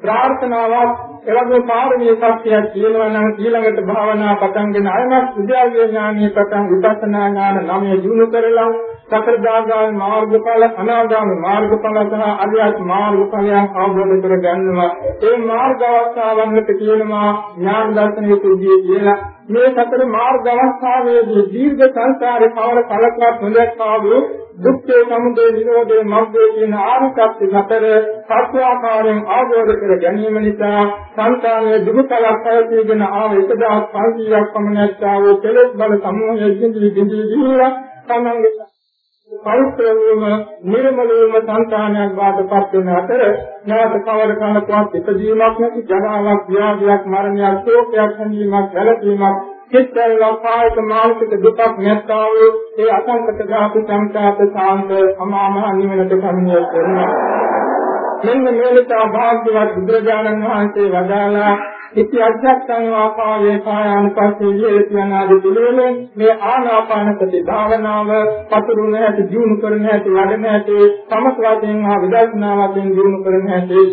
ප්‍රාර්ථනාවක් එවගේ පාරමී සත්‍යයක් කියනවා නම් ඊළඟට භාවනා පටන්ගෙන අයමත් උද්‍යාවේ ඥානීය පටන් විපස්සනා ඥාන නමය දිනු කරලා සතරදාගාමී මාර්ගඵල අනාගාමී මාර්ගඵල සහ අරියත් මාර්ගඵලයන් අවබෝධ කර ගන්නවා. ඒ මාර්ග අවස්ථාවන්ට කියනවා ඥාන දර්ශනයේ තුදී කියලා. මේ සතර මාර්ග අවස්ථාවේදී දීර්ඝ සංසාරේ කවර කලකවත් නොදැක්කා වූ දුක්ඛේ සමුදය නිරෝධේ මග්ගේ කියන ආරුක්ෂ්‍ය සතර සත්‍යාකාරයෙන් අවබෝධ කර ගැනීම නිසා සංසාරයේ දුකලක් පැවතීගෙන ආව 1500ක් පමණ ඇත්තා වූ කෙලෙස් බල සමූහයෙන් දිවි දිවි දිවිලා තමන්ගේ පවිත්‍ර වූම නිර්මල වූම සංතානයක් වාදපත් වෙන අතර නැවත කවර කනකවත් ඉදීමක් නැති ජරාවක් ව්‍යාධියක් මරණයක් ශෝකයක් හැඟීමක් වැළපීමක් චිත්තය ලෝකායක මානසික දුකක් නැත්තා වූ ඒ අසංකත ධාතු සංකාත සාන්ත අමාමහ නිවනට කමිය කරනවා. මෙන්න මේ නිසා භාග්‍යවත් බුදුරජාණන් වහන්සේ වදාළා ඉති අධ්‍යක්ෂං ආපාවේ කායානුපස්සී හේතුයන් ආදී පිළිවෙලෙන් මේ ආනාපාන සති භාවනාව පතුරුන හැටි දියුණු කරන හැටි වඩන හැටි සමස්ත වශයෙන් ආ විදර්ශනා වශයෙන් දියුණු කරන හැටි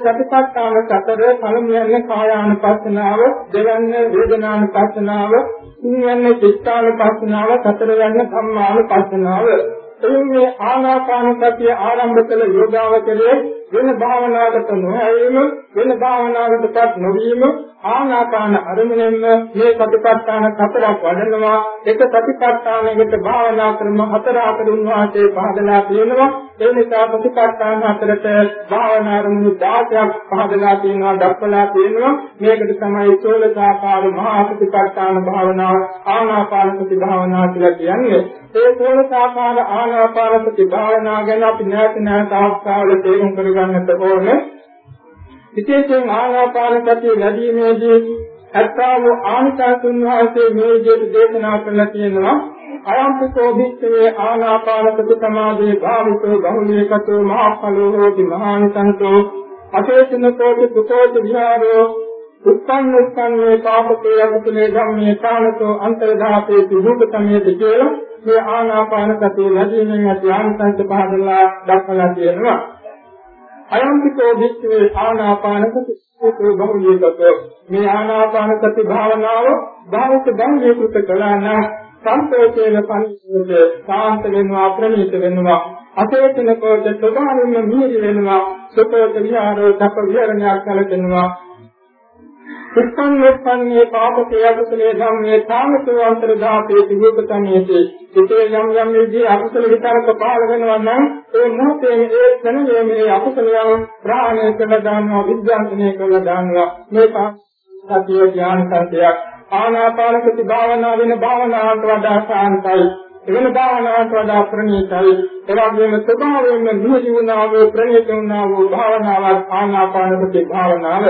සතිපට්ඨාන සතර පළමුවෙන්නේ කායානුපස්සනාව දෙවන්නේ වේදනානුපස්සනාව තුන්වන්නේ චිත්තානුපස්සනාව හතරවන්නේ ධම්මානුපස්සනාව. එයින් මේ ආනාපාන සතිය ආරම්භ කළ යෝගාවචරයේ වෙන භාවනාවකට නොහැරීම වෙන භාවනාවකටත් නොවීම ආනාපාන අරමුණෙන්ම මේ සතිපට්ඨාන හතරක් වඩනවා. එක සතිපට්ඨානයකට භාවනා ක්‍රම හතර අතර උන්වහන්සේ පහදලා තියෙනවා. ඒ නිසා සතිපට්ඨාන හතරට භාවනා අරමුණු 16ක් පහදලා තියෙනවා දක්වලා තියෙනවා. මේකට තමයි සෝලසාකාර මහා සතිපට්ඨාන භාවනාව ආනාපාන සති භාවනාව කියලා කියන්නේ. ඒ සෝලසාකාර ආනාපාන සති භාවනාව ගැන අපි නැවත නැවත අවස්ථාවල තේරුම් කරගන්න ගන්නට ඕන. විශේෂයෙන් ආනාපාන සතිය වැඩිීමේදී අත්තාව ආනිසංසුන් වාසේ මේ විදිහට දේශනා කරලා තියෙනවා. අයම්පිකෝ භික්ඛවේ ආනාපාන සති සමාධේ භාවිතෝ බහුලීකතෝ මහඵලෝ හෝති මහානිසංසෝ අශේෂනතෝ දුකෝච විහාරෝ උත්පන්න උත්පන්නේ පාපකේ අකුසලේ ධම්මේ කාලතෝ අන්තර්ධාතේ දුරුකතමේ කියලා මේ ආනාපාන සතිය වැඩිීමෙන් ඇති ආනිසංස පහදලා දක්වලා තියෙනවා. අයම්පිකෝ විච්ඡේ ආනාපානසති සූත්‍ර බහුලීකත. මේ ආනාපාන සති භාවනාව භාවිත ගංගේකృత කළා නම් සංතෝෂයෙන් පරිසරයේ සාන්ත වෙනවා ප්‍රණීත වෙනවා. අසේතන කොට සදාරින්න මිහිරි වෙනවා. සුපත විහාරෝ තප විහරණයක් කලකෙනවා උත්පන්න උත්පන්නේ පාපකේ අකුසලේ ධම්මේ තාමසෝ අන්තර්ධාතේ තිබුකතමේති ඉතේ යම් යම් විදිහේ අකුසල විතරක පහළ වෙනවා නම් ඒ මොහොතේ ඒ ක්ෂණයේ මේ අකුසලයන් ප්‍රාණය කළ දානවා විද්‍යාන්තනය කළ දානවා. මේ සතිය ඥාන සංතයක් ආනාපානසති භාවනා වෙන භාවනාවට වඩා සාන්තයි. එවන භාවනාවට වඩා ප්‍රණීතයි. එවැගේම ස්වභාවයෙන්ම නිහඬ වුණා වූ ප්‍රණීත වුණා වූ භාවනාවක් ආනාපානසති භාවනාව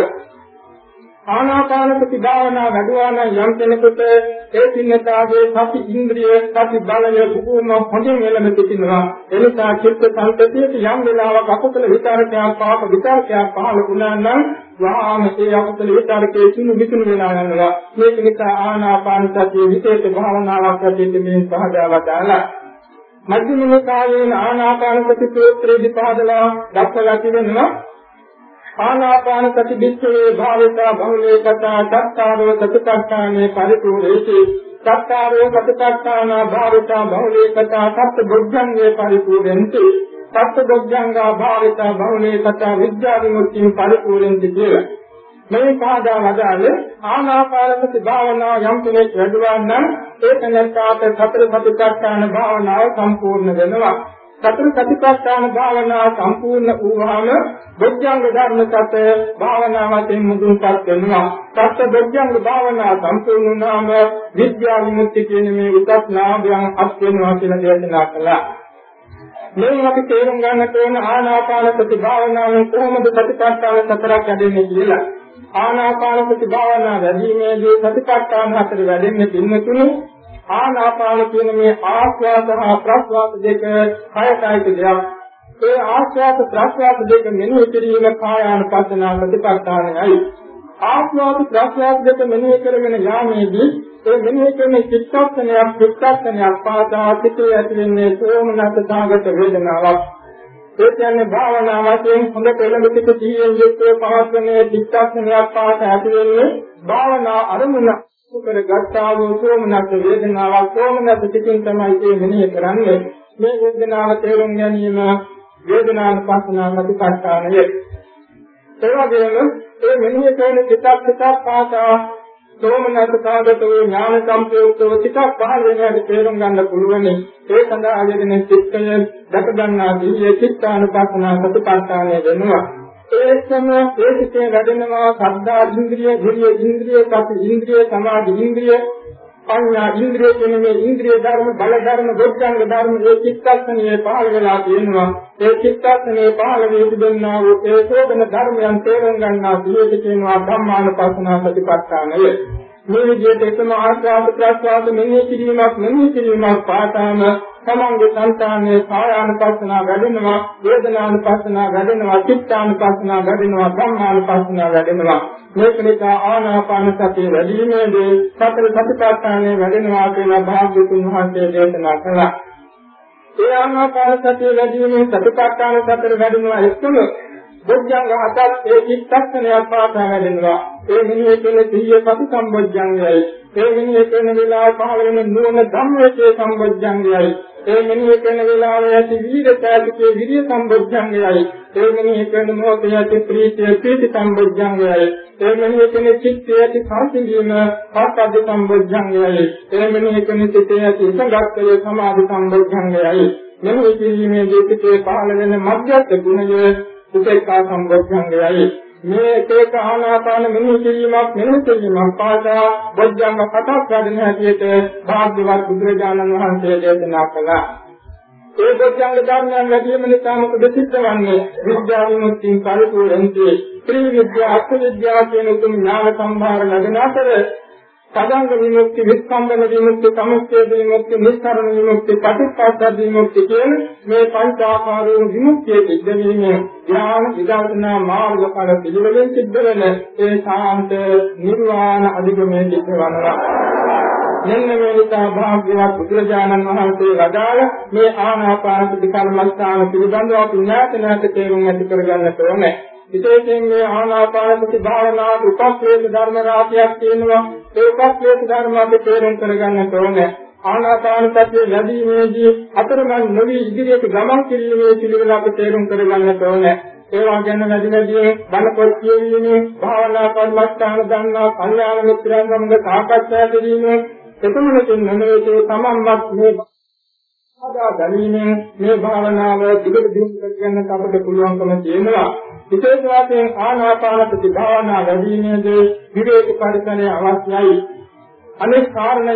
ආනාපාන සති භාවනා වැඩුවා නම් යම් කෙනෙකුට ඒ පින්නතාවේ සති ඉන්ද්‍රිය සති බලය සුකුම හොඳින් වෙලම සිටිනවා. එනිසා චිත්ත සංතතියට යම් වෙලාවක අකුසල විචාරකයක් පාප විචාරකයක් පහළ වුණා නම් වහාම ඒ අකුසල විචාරකයේ තුනු විතුණු වෙලා යනවා. මේක නිසා ආනාපාන සතිය විශේෂ භාවනාවක් ඇතුළත මේ පහදාවා දාලා මධ්‍යම නිකායේ ආනාපාන සති සූත්‍රයේදී පහදලා දක්වලා තිබෙනවා. ආනාපාන සති බිස්සවේ භාවිතා බහුලේ කතා සත්තාරෝ සතිපට්ඨානේ පරිපූර්ණේති. සත්තාරෝ සතිපට්ඨානා භාවිතා බහුලේ කතා සත්ත බුද්ධංගේ පරිපූර්ණෙන්ති සත්ත බුද්ධංගා භාවිතා බහුලේ කතා විද්‍යා විමුක්තිය පරිපූර්ණෙන්ති කියලා. මේ පාදා වදාළේ ආනාපාන සති භාවනාව යම් කෙනෙක් වැඩුවා නම් ඒ තැනට සතර සතිපට්ඨාන භාවනාව සම්පූර්ණ වෙනවා. සතර සතිපට්ඨාන භාවනාව සම්පූර්ණ වූවාම බොජ්ජංග ධර්ම සත භාවනාවෙන් මුදුන්පත් වෙනවා. සත්‍ය බොජ්ජංග භාවනාව සම්පූර්ණ වුණාම විද්‍යා විමුක්ති කියන මේ උසස් ලාභයන් අත් වෙනවා කියලා දේශනා කළා. මේ අපි තේරුම් ගන්න ඕන ආනාපාන සති භාවනාවෙන් කොහොමද සතිපට්ඨාන සතරක් වැඩෙන්නේ කියලා. ආනාපාන සති භාවනාව වැඩිමේදී සතිපට්ඨාන හතර වැඩෙන්නේ පින්නතුනේ ආනාපාන කියන මේ ආස්වාද හා ප්‍රස්වාද දෙක කයටයික දෙයක්. ඒ ආස්වාද ප්‍රස්වාද දෙක මෙනෙහි කිරීම කායානුපස්සනා ප්‍රතිපත්තානයි. ආස්වාද ප්‍රස්වාද දෙක මෙනෙහි කරගෙන යාමේදී ඒ මෙනෙහි කරන චිත්තක්ෂණයක් චිත්තක්ෂණයක් පාදා සිටේ ඇතිවෙන්නේ සෝමනස්ස සාගත වේදනාවක්. ඒ කියන්නේ භාවනා වශයෙන් හොඳ පෙළඹ සිට සිහියෙන් යුක්තව පවත්වන චිත්තක්ෂණයක් පාදා ඇතිවෙන්නේ භාවනා අරමුණ කර ගත්තා වූ සෝමනස්ස වේදනාවක් සෝමනස්ස සිතින් තමයි මේ මෙනෙහි කරන්නේ. මේ වේදනාව තේරුම් ගැනීම වේදනානුපස්සනා ප්‍රතිපත්තානය ඒ වගේම මේ මෙනෙහි කරන සිතක් සිතක් පාසා සෝමනස්ස සාගතෝ ඥාන සම්ප්‍රයුක්තව සිතක් පහළ වෙනවාට තේරුම් ගන්න පුළුවන්. ඒ සඳහා යෙදෙන චිත්තය දැක ගන්නා දී චිත්තානුපස්සනා ප්‍රතිපත්තානය වෙනවා. ඒකම ඒ සිතේ වැඩෙනවා සද්ධා ඉන්ද්‍රිය, ධිරිය ඉන්ද්‍රිය, සති ඉන්ද්‍රිය, සමාධි ඉන්ද්‍රිය, පඤ්ඤා ඉන්ද්‍රිය කියන මේ ඉන්ද්‍රිය ධර්ම, බල ධර්ම, බොද්ධංග ධර්ම ඒ චිත්තක්ෂණයේ පහළ වෙලා තියෙනවා. ඒ චිත්තක්ෂණයේ පහළ වී තිබෙනා වූ ඒ සෝදන ධර්මයන් තේරුම් ගන්නා සියයට කියනවා ධම්මානුපස්සනා ප්‍රතිපත්තානය. මේ විදිහට එකම ආස්වාද ප්‍රස්වාද මෙනෙහි කිරීමක් මෙනෙහි කිරීමක් පාඨාම තමන්ගේ సంతානයේ කායානුපස්සනා වැඩෙනවා වේදනානුපස්සනා වැඩෙනවා චිත්තානුපස්සනා වැඩෙනවා ධම්මානුපස්සනා වැඩෙනවා මේක නිසා ආනාපාන සතිය වැඩිීමේදී සතර සතිපට්ඨානයේ වැඩෙනවා කියන භාග්‍යතුන් වහන්සේ දේශනා කළා ඒ ආනාපාන සතිය වැඩිීමේ සතිපට්ඨාන සතර වැඩෙනවා එක්කම බොජ්ජංග හතක් ඒ චිත්තක්ෂණයක් පාසා වැඩෙනවා. ඒ මිනිහේ කියන සිහිය සති සම්බොජ්ජංගයයි. ඒ මිනිහේ කියන වෙලාව පහළ වෙන නුවණ ධම්මයේ සම්බොජ්ජංගයයි. ඒ මිනිහේ කියන වෙලාව ඇති වීරතාවිකේ විරිය සම්බොජ්ජංගයයි. ඒ මිනිහේ කියන මොහොතේ ඇති ප්‍රීතිය ප්‍රීති සම්බොජ්ජංගයයි. ඒ මිනිහේ කියන චිත්තයේ ඇති සංසිඳීම පාස්කද්ද සම්බොජ්ජංගයයි. ඒ මිනිහේ කියන චිත්තයේ ඇති සංගතය සමාධි සම්බොජ්ජංගයයි. මෙන්න කිරීමේ ජීවිතේ පහළ වෙන මධ්‍යස්ථ ගුණය උපේක්ඛා සම්බොධ්‍යංගයයි මේ එක එක ආනාපාන මෙනෙහි කිරීමක් මෙනෙහි කිරීමක් පාසා බොද්ධංග කටක් වැඩෙන හැටියට භාග්‍යවත් බුදුරජාණන් වහන්සේ දේශනා කළා. ඒ බොද්ධංග ධර්මයන් වැඩිම නිසා මොකද සිද්ධවන්නේ? විද්‍යා විමුක්තිය පරිපූර්ණන්ති. ත්‍රි විද්‍යා අර්ථ විද්‍යා කියන උතුම් ඥාන සම්භාර ලැබෙන අතර සදාංග විමුක්ති, විස්කම්බන විමුක්ති, සමුච්ඡේද විමුක්ති, නිස්සරණ විමුක්ති, පටිච්චසමුප්පාද විමුක්ති කියන මේ පංච ආකාරයෙන් විමුක්තිය සිද්ධවීමේ ඥාන විදර්ශනා මාර්ගඵල පිළිවෙලින් සිද්ධ වෙන ඒ සාන්ත නිර්වාණ අධිගමයේ සිද්ධවනවා. මෙන්න මේ නිසා භාග්‍යවත් බුදුරජාණන් වහන්සේ වදාළ මේ ආනාපාන සති කර්මස්ථාන පිළිබඳව අපි නැවත නැවත තේරුම් ඇති කරගන්නට ඕනේ. විශේෂයෙන් මේ ආනාපාන සති භාවනාවට උපක්‍රේත ධර්ම රාශියක් තියෙනවා. ඒ උපක්‍රේත ධර්ම අපි තේරුම් කරගන්න ඕනේ. ආනාපාන සතිය ලැබීමේදී අතරමං නොවි ඉදිරියට ගමන් කිරීමේ පිළිවෙල අපි තේරුම් කරගන්න ඕනේ. ඒවා ගැන වැඩි වැඩියෙන් බණපොත් කියවීමේ භාවනා කර්මස්ථාන දන්නා කල්යාණ මිත්‍රයන් සමග සාකච්ඡා කිරීම එතමනකින් නෙමෙයි තමන්වත් මේ ආදා ගැනීමෙන් මේ භාවනාව දිගට දියුණු කරගන්නට අපට පුළුවන්කම තියෙනවා. විශේෂ වශයෙන් ආනාපාන සති භාවනා වැඩිීමේදී විවේක පරිසරය අවශ්‍යයි. අනෙක් කාරණය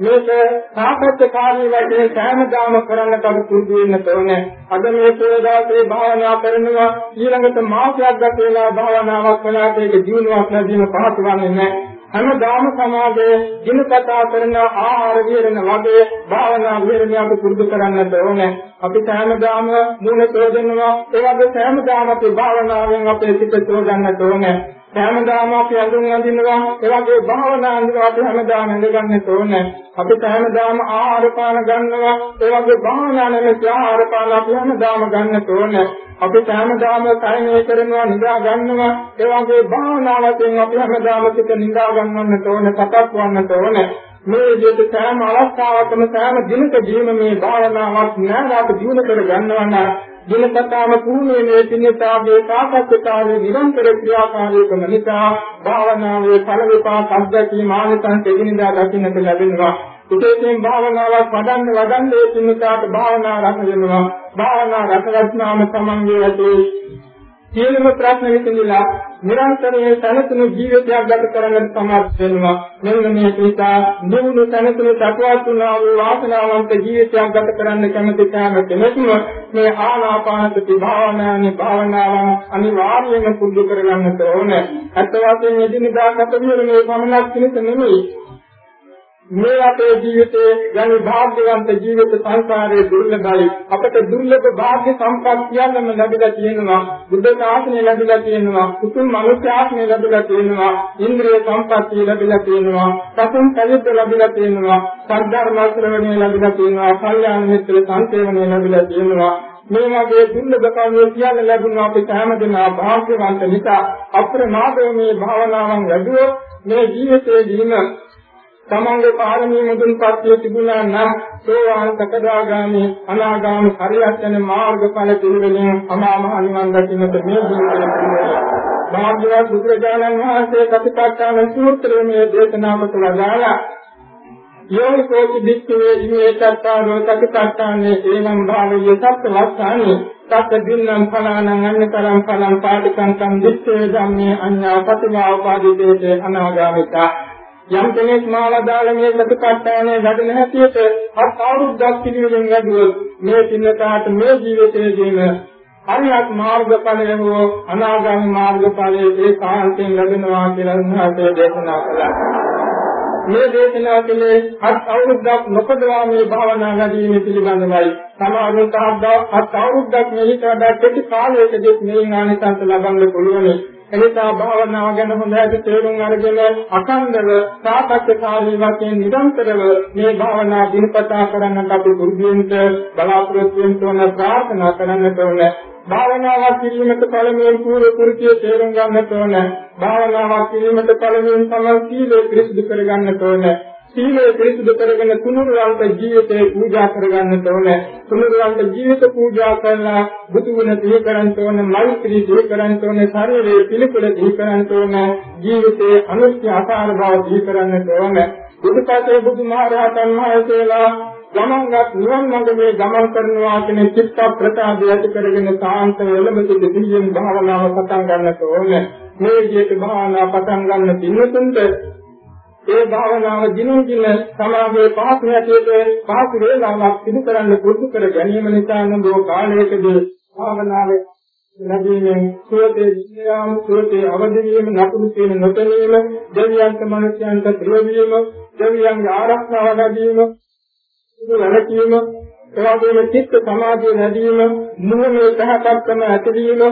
මේක සාපේක්ෂකාරී වශයෙන් සෑමදාම කරන්නට අපි පුරුදු වෙන්න ඕනේ. අද මේ සෝදාසේ භාවනා කරනවා ඊළඟට මාසයක් ගත වෙලා භාවනාවක් කළාට ඒක ජීවණයක් නැතිව පහසු වන්නේ නැහැ. හැමදාම සමාජයේ දිනපතා කරන ආහාර විහරණ වගේ භාවනා විහරණ අපි පුරුදු කරන්නට ඕනේ. අපි හැමදාම මූල චෝදනවා ඒ වගේ හැමදාම අපි භාවනාවෙන් අපේ සිත චෝදන්නට ඕනේ. හැමදාම අපි අඳුන් අඳිනවා ඒ වගේ භාවනා අඳිනවා අපි හැමදාම ඉඳගන්න ඕනේ. අපි හැමදාම ආහාර පාන ගන්නවා ඒ වගේ භාවනා නැමැති ආහාර පාන අපි හැමදාම ගන්න ඕනේ. අපි හැමදාම සයනය කරනවා නිදා ගන්නවා ඒ වගේ භාවනාවෙන් අපි හැමදාම සිත නිදා ගන්නන්නට ඕනේ සතක් වන්නට ඕනේ මේ විදිහට සෑම අවස්ථාවකම සෑම දිනකදීම මේ භාවනාවක් නැවත දිනු කර ගන්නවා නම් දිනපතාම කුණේ පින්නතාවේ සාකච්ඡාවේ නිරන්තර ක්‍රියාකාරීකම නිසා භාවනාවේ ඵල විපාක අධ්‍යක්ෂ මානසං දෙගිනදා දකින්නට ලැබෙනවා. විශේෂයෙන් භාවනාවක් වඩන්න වඩන්න ඒ සින්නතාවට භාවනා රස වෙනවා. භාවනා රස ගන්නාම තමන්ගේ ඇතේ සියලුම ප්‍රශ්න විසඳලා නිරන්තරයෙන් සැලසුණු ජීවිතයක් ගත කරගන්න සමර්ථ වෙනවා. මෙන්න මේ නිසා නිවුණු සැලසුණු සතුටක් වුණා වූ වාසනාවන්ත ජීවිතයක් ගත කරන්න කැමති කැම කෙනෙක්ම මේ ආනාපානසති භාවනාවේ භාවනාව අනිවාර්යයෙන්ම පුරුදු කරගන්නට ඕනේ. අත් වශයෙන් එදිනදා ගත විවර මේ පමණක් පිණිස නෙමෙයි. මේ අපේ ජීවිතයේ යනි භාග්‍යවන්ත ජීවිත සංසාරයේ දුර්ලභයි. අපට දුර්ලභ භාග්‍ය සම්පත් සියල්ලම ලැබිලා තියෙනවා. බුද්ධ ශාසනය ලැබිලා තියෙනවා. කුතුම් මනුෂ්‍ය ආත්මය ලැබිලා තියෙනවා. ඉන්ද්‍රිය සම්පත්තිය ලැබිලා තියෙනවා. සතුන් කලිත ලැබිලා තියෙනවා. සද්ධර්ම ශ්‍රවණය ලැබිලා තියෙනවා. කල්යාණ මිත්‍ර සංසේවනය ලැබිලා තියෙනවා. මේ වගේ දුර්ලභ කර්මය සියල්ල ලැබුණා අපිට හැමදෙනා භාග්‍යවන්ත නිසා. අප්‍රමාදව මේ භාවනාවන් වැඩුවොත් මේ ජීවිතයේදීම තමන්ගේ පාරමී මුදුන්පත් තිබුණා නම් සෝවාන් සකදාගාමි අනාගාමි හරියට යන මාර්ගඵල පිළිවෙලින් අමා මහ නිවන් දකින්නට මේ ජීවිතය භාග්‍යවත් බුදුරජාණන් වහන්සේ කතිපට්ඨාන සූත්‍රයේ මේ දේශනාව තුළ දාලා යෝනිසෝති දික්ඛවේ ඉමේතත්තාරෝ කතිපට්ඨානේ ඒනම් භාවයේ සත්‍ය ලක්ෂානි තත් දින්නම් ඵලානං අඤ්ඤතරං ඵලං පාටිකං දිත්තේ ධම්මේ අඤ්ඤා පතිමා උපාදිතේ අනාගාමිතා. යම් කෙනෙක් මාවදාල මේ ප්‍රතිපත්තානේ වැඩෙන හැටියට හත් අවුරුද්දක් පිළිවෙලින් වැඩුවොත් මේ පින්නතාට මේ ජීවිතයේදීම හරියට මාර්ගඵලය හෝ අනාගාමී මාර්ගඵලයේ ඒකාන්තයෙන් ලැබෙනවා කියලා උන්වහන්සේ දේශනා කළා. මේ දේශනාව කලේ හත් අවුරුද්දක් නොකඩවා මේ භාවනා වැඩිම පිළිබඳවයි. සමහරුන්ට හත් අවුරුද්දක් මෙහිට වඩා කෙටි කාලයකදී මේ ආනිසංස ලබන්න පුළුවන්. එනිසා භාවනාව ගැන හොඳට තේරුම් අරගෙන අඛණ්ඩව සාපච්චකාරී වශයෙන් නිරන්තරව මේ භාවනා දිනපතා කරන්නට අපි පුරුදුවෙන්න බලාපොරොත්තු වෙන්න ඕන ප්‍රාර්ථනා කරන්නට ඕන භාවනාවක් කිරීමට පළමුවෙන් පූර්ව කුරුතිය තේරුම් ගන්නට ඕන භාවනාවක් කිරීමට පළමුවෙන් තමයි සීලය පිරිසිදු කරගන්නට ඕන සීලය පිරිසිදු කරගෙන තුනුරුවන්ට ජීවිතේ පූජා කරගන්නට ඕනේ. තුනුරුවන්ට ජීවිත පූජා කරලා බුදු ගුණ සිහි කරන්ට ඕනේ, මෛත්‍රී සිහි කරන්ට ඕනේ, ශරීරයේ පිළිකුල සිහි කරන්ට ඕනේ, ජීවිතයේ අනුත්‍ය ආකාර බව සිහි කරන්නට ඕනේ. බුදුපතේ බුදුමහරහතන් වහන්සේලා ගමන්ගත් නිවන් මඟ මේ ගමන් කරනවා කියන චිත්ත ප්‍රසාදය ඇති කරගෙන සාන්ත වෙලම සිට දිවියෙන් භාවනාව පටන් ගන්නට ඕනේ. මේ විදිහට භාවනා පටන් ගන්න පින්වතුන්ට ඒ භාවනාව දිනුම් දින සමාගයේ පහසු හැටියට පහසු වේලාවක් සිදු කරන්න පුරුදු කර ගැනීම නිසා නෝ කාලයකදී භාවනාවේ ලැබීමෙන් සුවතේ විද්‍යාව සුවතේ අවදි වීම නපුරු කියන නොතැනීම දෙවියන්ට මනුෂ්‍යයන්ට ප්‍රිය වීම දෙවියන්ගේ ආරක්ෂාව ලැබීම සුදු වැළකීම එවාගේම චිත්ත සමාධිය ලැබීම නුවණේ සහකත්කම ඇතිවීම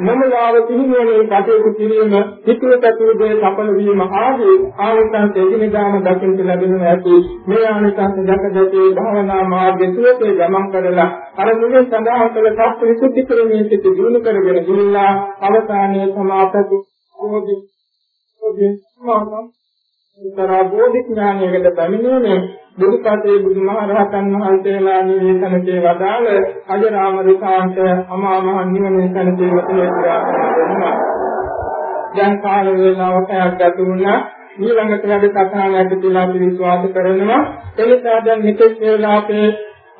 මනෝලාව පිහිනුවනේ කටයුතු කිරීම හිතුවටතු දේ සඵල වීම ආදී ආනිසංස එදිනදාම දකින්න ලැබෙනවා ඇති මේ ආනිසංස දැක දැකේ භාවනා මාර්ගයේ සුවසේ ගමන් කරලා අර මුලින් සඳහන් කළ සත්‍ය විසුද්ධි ක්‍රමයේ සිට දිනු කරගෙන ගිහිල්ලා අවසානයේ සමාප්ත බෝධි බෝධි මාන උතරා බෝධි ඥානයකට පැමිණීමේ බුදුපතේ බුදුමහරහතන් වහන්සේලා නිවේදනයේ වදාළ අජරාම රුකාන්ත අමා මහ නිවන සැනසීම වතේ ප්‍රාර්ථනා කරනවා. දැන් කාල වේලාවක් ගත වුණා ඊළඟට වැඩ සටහන ඇතුළත අපි විශ්වාස කරනවා එනිසා දැන් මෙතෙක් වේලා අපේ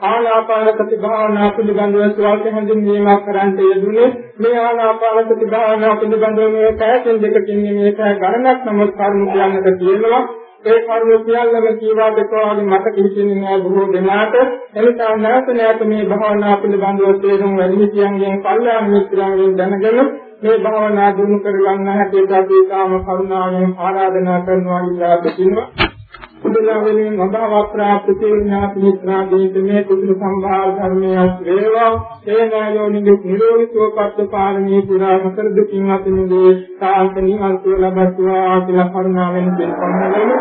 ආනාපාන සති භාවනා පිළිබඳව ස්වල්ප හඳුන්වීමක් කරන්න යෙදුනේ. මේ ආනාපාන සති භාවනා පිළිබඳව මේ පැයකින් දෙකකින් මේක ගණනක් නමුත් කරුණු කියන්නට තියෙනවා. ඒ කරුණු සියල්ලම කීවාට කෝවාගේ මතක හිටින්නේ නෑ බොහෝ දෙනාට. එනිසා නැවත නැවත මේ භාවනා පිළිබඳව තේරුම් වැඩි කියන්ගෙන් කල්යාණ මිත්‍රයන්ගෙන් දැනගෙන මේ භාවනා දිනු කරගන්න හැටියට අපි කාම කරුණාවෙන් ආරාධනා කරනවා ඉල්ලා සිටිනවා කුඩලාවෙන් මභාව ප්‍රාප්ත තේඥාති මිත්‍රාදීත මේ කුසල සම්භාර ධර්මයක් වේවා. තේනායෝ නිරෝධී සෝපත්ත පාරමී පුරා මකර දුකින් අතිමුදේ සාන්ත නිවන් සුව ලබත්වා කියලා කරුණාවෙන් දෙපන්නලම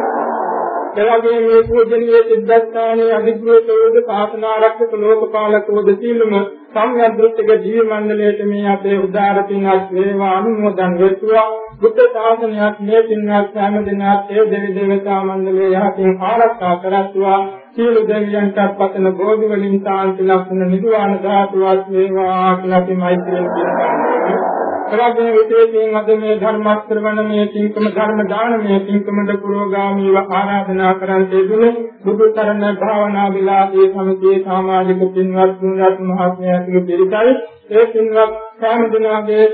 එවැගේ මේ පූජනීය සිද්ධාස්ථානයේ අධිග්‍රහිත වූ ශාසනාරක්ෂක ලෝකපාලක වූ සීලම සම්යද්දෘෂ්ටික ජීව මණ්ඩලයට මේ අපේ උදාර පින්වත් වේවා. අනුමෝදන් වෙත්වා බුද්ධ ශාසනයක් මේ පින්වත් හැම දිනක් ඒ දෙවි දේවතා මණ්ඩලයේ යහතින් ආරක්ෂා කරත්වා සියලු දෙවියන්ට පතන බෝධි වලින් සාන්ති ලක්ෂණ නිර්වාණ ධාතුවත් වේවා කියලා අපි මෛත්‍රියෙන් කියනවා. එවැගේ විශේෂයෙන් අද මේ ධර්ම ශ්‍රවණමේ තින්කම ධර්ම දානමේ තින්කමද පුරෝගාමීව ආරාධනා කරන්ට දුන බුදු තරණ භාවනා විලාසී සමිතියේ සමාජික පින්වත් ගුණරත් මහත්මයාගේ පිරිසයි ඒ පින්වත් සෑම දිනගේ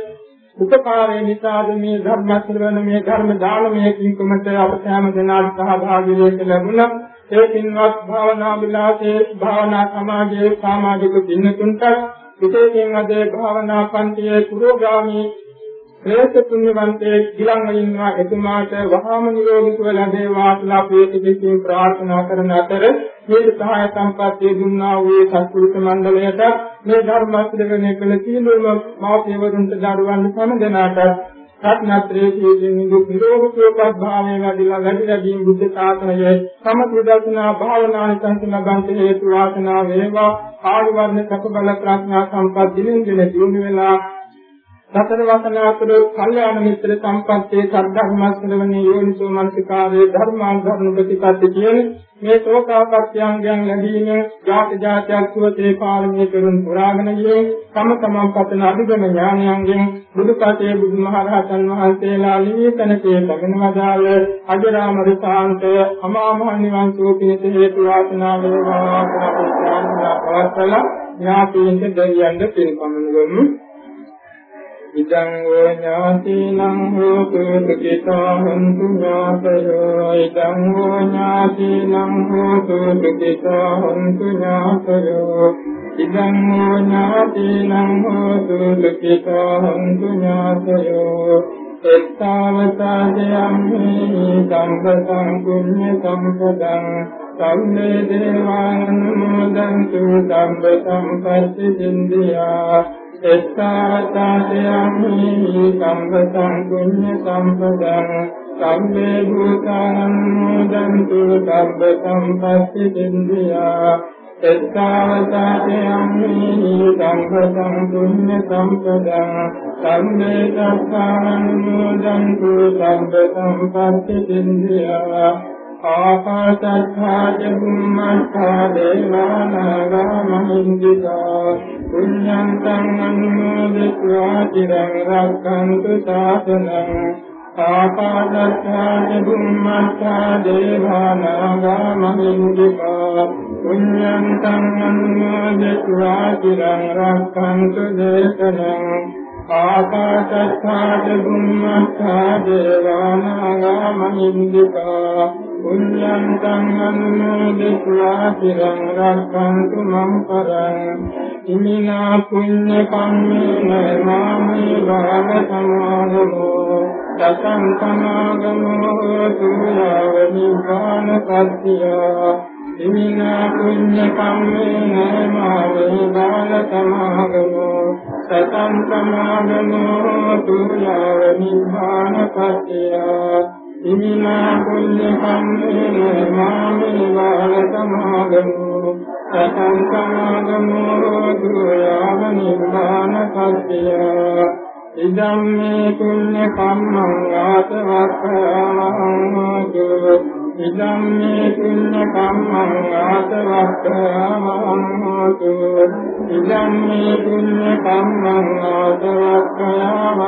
උපකාරය නිසාද මේ ධර්ම ශ්‍රවණමේ ධර්ම දානමේ තින්කමට අප සෑම දිනකට සහභාගී වෙන්න ලැබුණා. ඒ පින්වත් භාවනා විලාසයේ භාවනා සමාජයේ සමාජික පින්නතුන්ට විශේෂයෙන් අද භාවනා පන්තියේ පුරෝගාමී ශ්‍රේෂ්ඨ පුණ්‍යවන්තේ ගිලන් ඉන්නවා එතුමාට වහාම නිරෝගී සුව ලැබේවා කියලා ප්‍රේතිකින් ප්‍රාර්ථනා කරන අතර මේ සහාය සම්පත්තිය දුන්නා වූ සත්පුරුෂ මණ්ඩලයට මේ ධර්ම ශ්‍රවණය කළ සියලුම මාපියවරුන්ට දරුවන් සමදනාට රත්නත්‍රයේ සියදින් දුක් නිරෝධකෝපත් භාවයේ වැඩිලා වැඩි වැඩියෙන් බුද්ධ ශාසනයේ සමතුලිතනා භාවනායි සංසලබන්ත හේතු වාසනා වේවා. ආදි වර්ණ සක බල ප්‍රඥා සම්පත් දිනෙන් දින දිනු වෙලා සතර වසනාතුර කල්යාණ මිත්‍ර සම්පත්තේ සද්ධර්ම ශ්‍රවණේ යෝනිසෝ මනසිකාරේ ධර්මාන් ධර්ම ප්‍රතිපatti කියන මේ ශෝකාපත්‍යංගයන් ලැබීම ජාති ජාතියක් සුවතේ පාරමී කරුන් පුරාගෙන යේ තම තමන් පතන අධිගම ඥානයන්ගෙන් බුදුපතේ බුදුමහරහතන් වහන්සේලා නිවේතනකේ ලැබෙන වදාළ අජරාමර සාන්ත අමාමහ නිවන් සෝපිනිත හේතු වාසනා වේවා කියලා ප්‍රාර්ථනා කරලා ඥාතීන්ට දෙවියන්ට පින් පමුණුවමු ඉදං වූ ඥාතිනං හෝතු සුඛිතා හොන්තු ඥාතයෝ ඉදං වූ ඥාතිනං හෝතු සුඛිතා හොන්තු ඥාතයෝ ඉදං වූ ඥාතිනං හෝතු සුඛිතා හොන්තු ඥාතයෝ එත්තාවතාදයම්හි සම්පතං පුඤ්ඤ සම්පදං සම්මේ දේවානුමෝදන්තු සම්ප සම්පත්ති සින්දියා එත්තාතාදයම්හි සම්පතං පුඤ්ඤ සම්පදං සම්මේ භූතානුමෝදන්තු සම්ප සම්පත්ති සින්දියා එත්තාවතාදයම්හි සම්පතං පුඤ්ඤ සම්පදං සම්මේ සත්තානුමෝදන්තු සම්ප සම්පත්ති සින්දියා ආකාශත්ථා චුම්මත්ථා දේවානාගා මහින්දිකා පුඤ්ඤං තං අනුමෝදිත्वा චිරං රක්ඛන්තු සාසනං ආකාශත්ථා චුම්මත්ථා දේවානාගා මහින්දිකා පුඤ්ඤං තං අනුමෝදිත्वा චිරං රක්ඛන්තු දේශනං ආකාශත්ථා චුම්මත්ථා දේවානාගා මහින්දිකා පුඤ්ඤන්තං අනුමෝදිत्वा තිරං රක්ඛන්තු මං පරං. ඉමිනා පුඤ්ඤ කම්මේන මාමේ භාව සමාදෝ තතං සමාගමෝ තුයාව නිවාන සත්‍යෝ ඉමිනා පුඤ්ඤ කම්මේන මාමේ භාව සමාදෝ තතං සමාගමෝ තුයාව නිවාන සත්‍යෝ ඉමිනා පුඤ්ඤ කම්මේන මාමේ භාග සමාගමෝ සතං සමාගමෝ තුයාව නිපාන සත්‍යා ඉදම් මේ පුඤ්ඤ කම්මං ආසවක්ඛාමං ඉදම් මේ පුඤ්ඤ කම්මං ආසවක්ඛාමං ඉදම් මේ පුඤ්ඤ කම්මං ආසවක්ඛාමං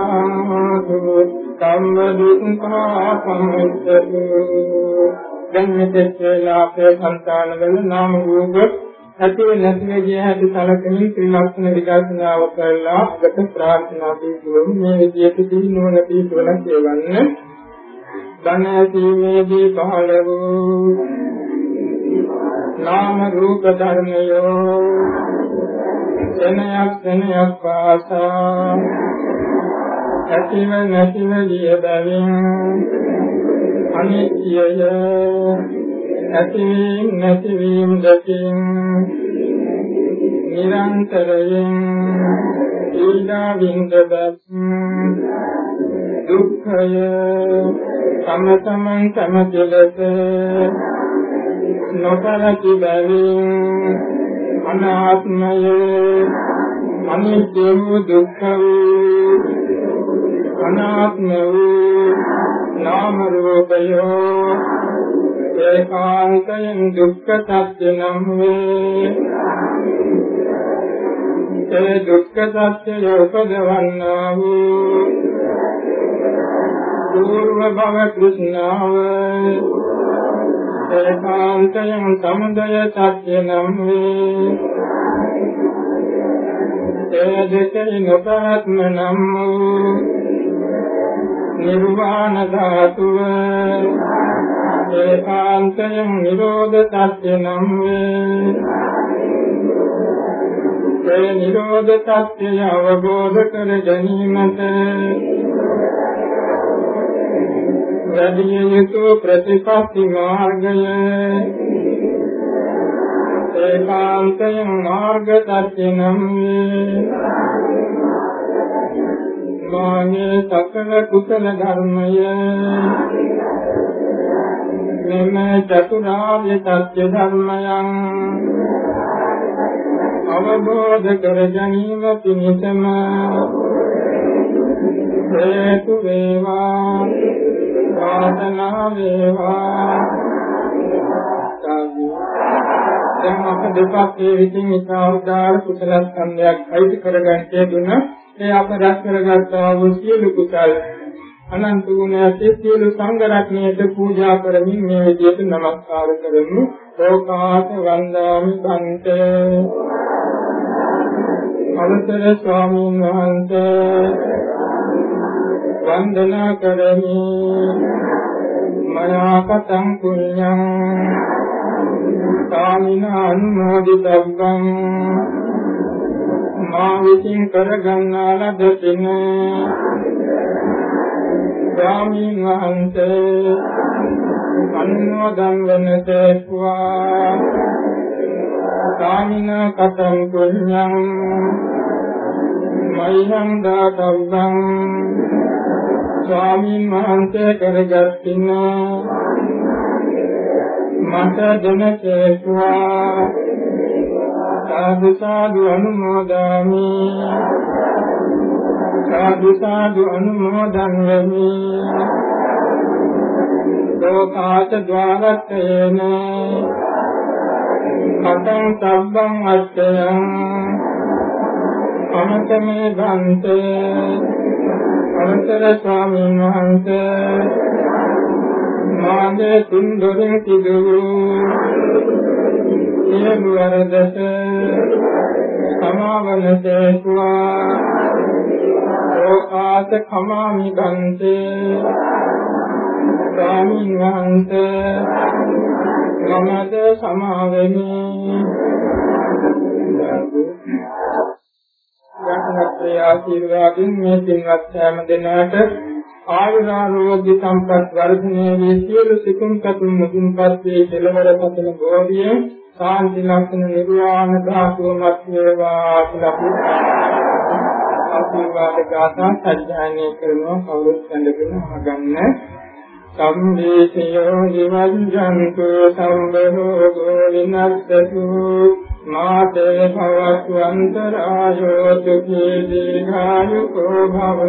කම්මදින්කා සම්මිච්ඡතු දැන් මෙතෙක් වෙලා අපේ සංතානවල නාම රූප ඇති නැති විදිහ හැටි සැලකමින් ත්‍රිලක්ෂණ විදර්ශනාව කරලා ගත ප්‍රාර්ථනා පිළිතුරු මේ විදිහට දිනුවන පිළිතුරක් කියවන්න. ධන ඇසීමේදී පහළ වූ නාම රූප ධර්මයෝ එනයක් එනයක් පාසා ඇතිව නැතිව ගිය බැවින් අනිත්‍යය ඇතිවීම නැතිවීම දෙකින් නිරන්තරයෙන් ඊදා වින්දබස් දුක්ඛය තම තමන් තම කෙලෙස නොකරති බැවින් අනාත්මය අනිත්‍ය වූ දුක්ඛ වූ අනාත්ම වූ නාම රූපයෝ ඒකාන්තයෙන් දුක්ඛ සත්‍ය නම් වේ. ඒ දුක්ඛ සත්‍ය උපදවන්නා වූ పూర్ව භව කෘෂ්ණාව ඒකාන්තයෙන් සමුදය සත්‍ය නම් වේ. ඒ දෙකේ නොපවත්ම නම් වූ නිර්වාණ ධාතුව. ඒකාන්තයෙන් නිරෝධ සත්‍ය නම් වේ. ඒ නිරෝධ සත්‍ය අවබෝධ කර ගැනීමට වැඩි යුතු ප්‍රතිපත්ති මාර්ගය. ඒකාන්තයෙන් මාර්ග සත්‍ය නම් මාගේ සකල කුසල ධර්මය. මෙම චතුරාර්ය සත්‍ය ධර්මයන්. අවබෝධ කර ගැනීම පිණිසම හේතු වේවා වාසනා වේවා. දැන් අප දෙපක්ෂයේ විසින් ඉතා උදාර කුසල ස්කන්ධයක් අයිති කරගන්න දුන ඒ අප රැස් කරගත්තා වූ සියලු කුසල් අනන්ත ගුණයේ සියලු සංඝ රත්නයට පූජා කරමින් මේ විදිහට නමස්කාර කරමු. ලෝකාස වන්දාමි බන්ත අවසර ස්වාමීන් වහන්සේ. වන්දනා කරමි. මයා කතං පුඤ්ඤං. කාමින අනුමෝදිතබ්බං. මා විසින් කරගන්නා ලද පින ස්වාමීන් වහන්සේ අනුමෝදන් වනසේක්වා කාමින කතං පුඤ්ඤං මයිහං දාතබ්බං ස්වාමීන් වහන්සේ කරගත්ින මට දෙනකේස්වා සාදු සාදු අනුමෝදාමි සාදු සාදු අනුමෝදන් වෙමි ලෝකාච ద్వාරත්තේන කතං සබ්බං අච්චයං අමතමේ භන්තේ අවසර ස්වාමීන් වහන්සේ. මාගේ තුන්දොරින් සිදු වූ සියලු වරදස සමාවන සේක්වා ලෝකාස කමාමි බන්තේ ස්වාමීන් වහන්සේ මමද සමාවෙමි. යටහත්ේ ආශිර්වාදින් මේ පින්වත් සෑම දෙනාට ආයුරාෝග්‍ය සම්පත් වර්ධනය වී සියලු සිකුම් කතුම් මුදුන්පත් වේ කෙලවර පතන බෝධිය සාන්ති ලක්ෂණ නිර්වාණ ධාතුමත් වේවා කියලා ආශිර්වාද ගාථා සජ්ජායනය කරනවා කවුරුත් සැලකෙන අහගන්න. සම්මේතියෝ නිවංජන්තු සම්බරෝගෝ විනස්සතු මාතේ භවස්වන්තරායෝ තුකේ දීඝායුකෝ භව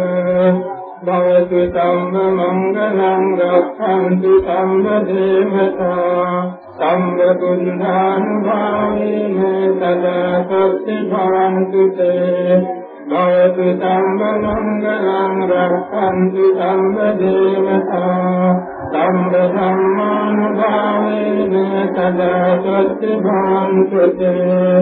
භවතු සම්ම මංගලං රක්ඛන්තු සම්ම දේවතා. සම්ම බුද්ධානුභාවේන සදා සත්‍ය භවන්තු තේ භවතු සම්ම මංගලං රක්ඛන්තු සම්ම දේවතා සම්බ සම්මානුභාවේන සදා සත්‍ය භාන්තුතේ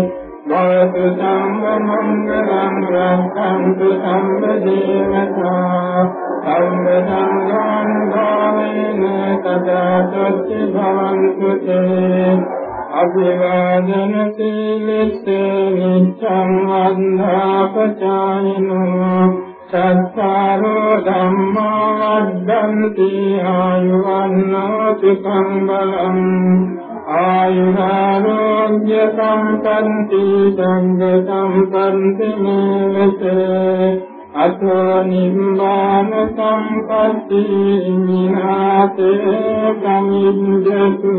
භවතු සම්බ මංගලං රක්ඛන්තු සම්බ දේවතා සම්බ සංඝානුභාවේන සදා සත්‍ය භාන්තුතේ අභිවාදන සීලස්ස නිච්ඡං වන්දාපචායිනෝ සත්තාරෝ ධම්මා වද්දන්ති ආයුවන්නෝ සුඛං බලං ආයුරාෝග්‍ය සම්පන්ති සංඝ සම්පන්ති මේවත අතෝ නිම්මාන සම්පatti විනාතේ කමින්දතු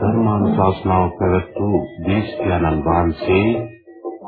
ධර්මානුශාසනාව පැවැත් වූ දේශකයන්න් වහන්සේ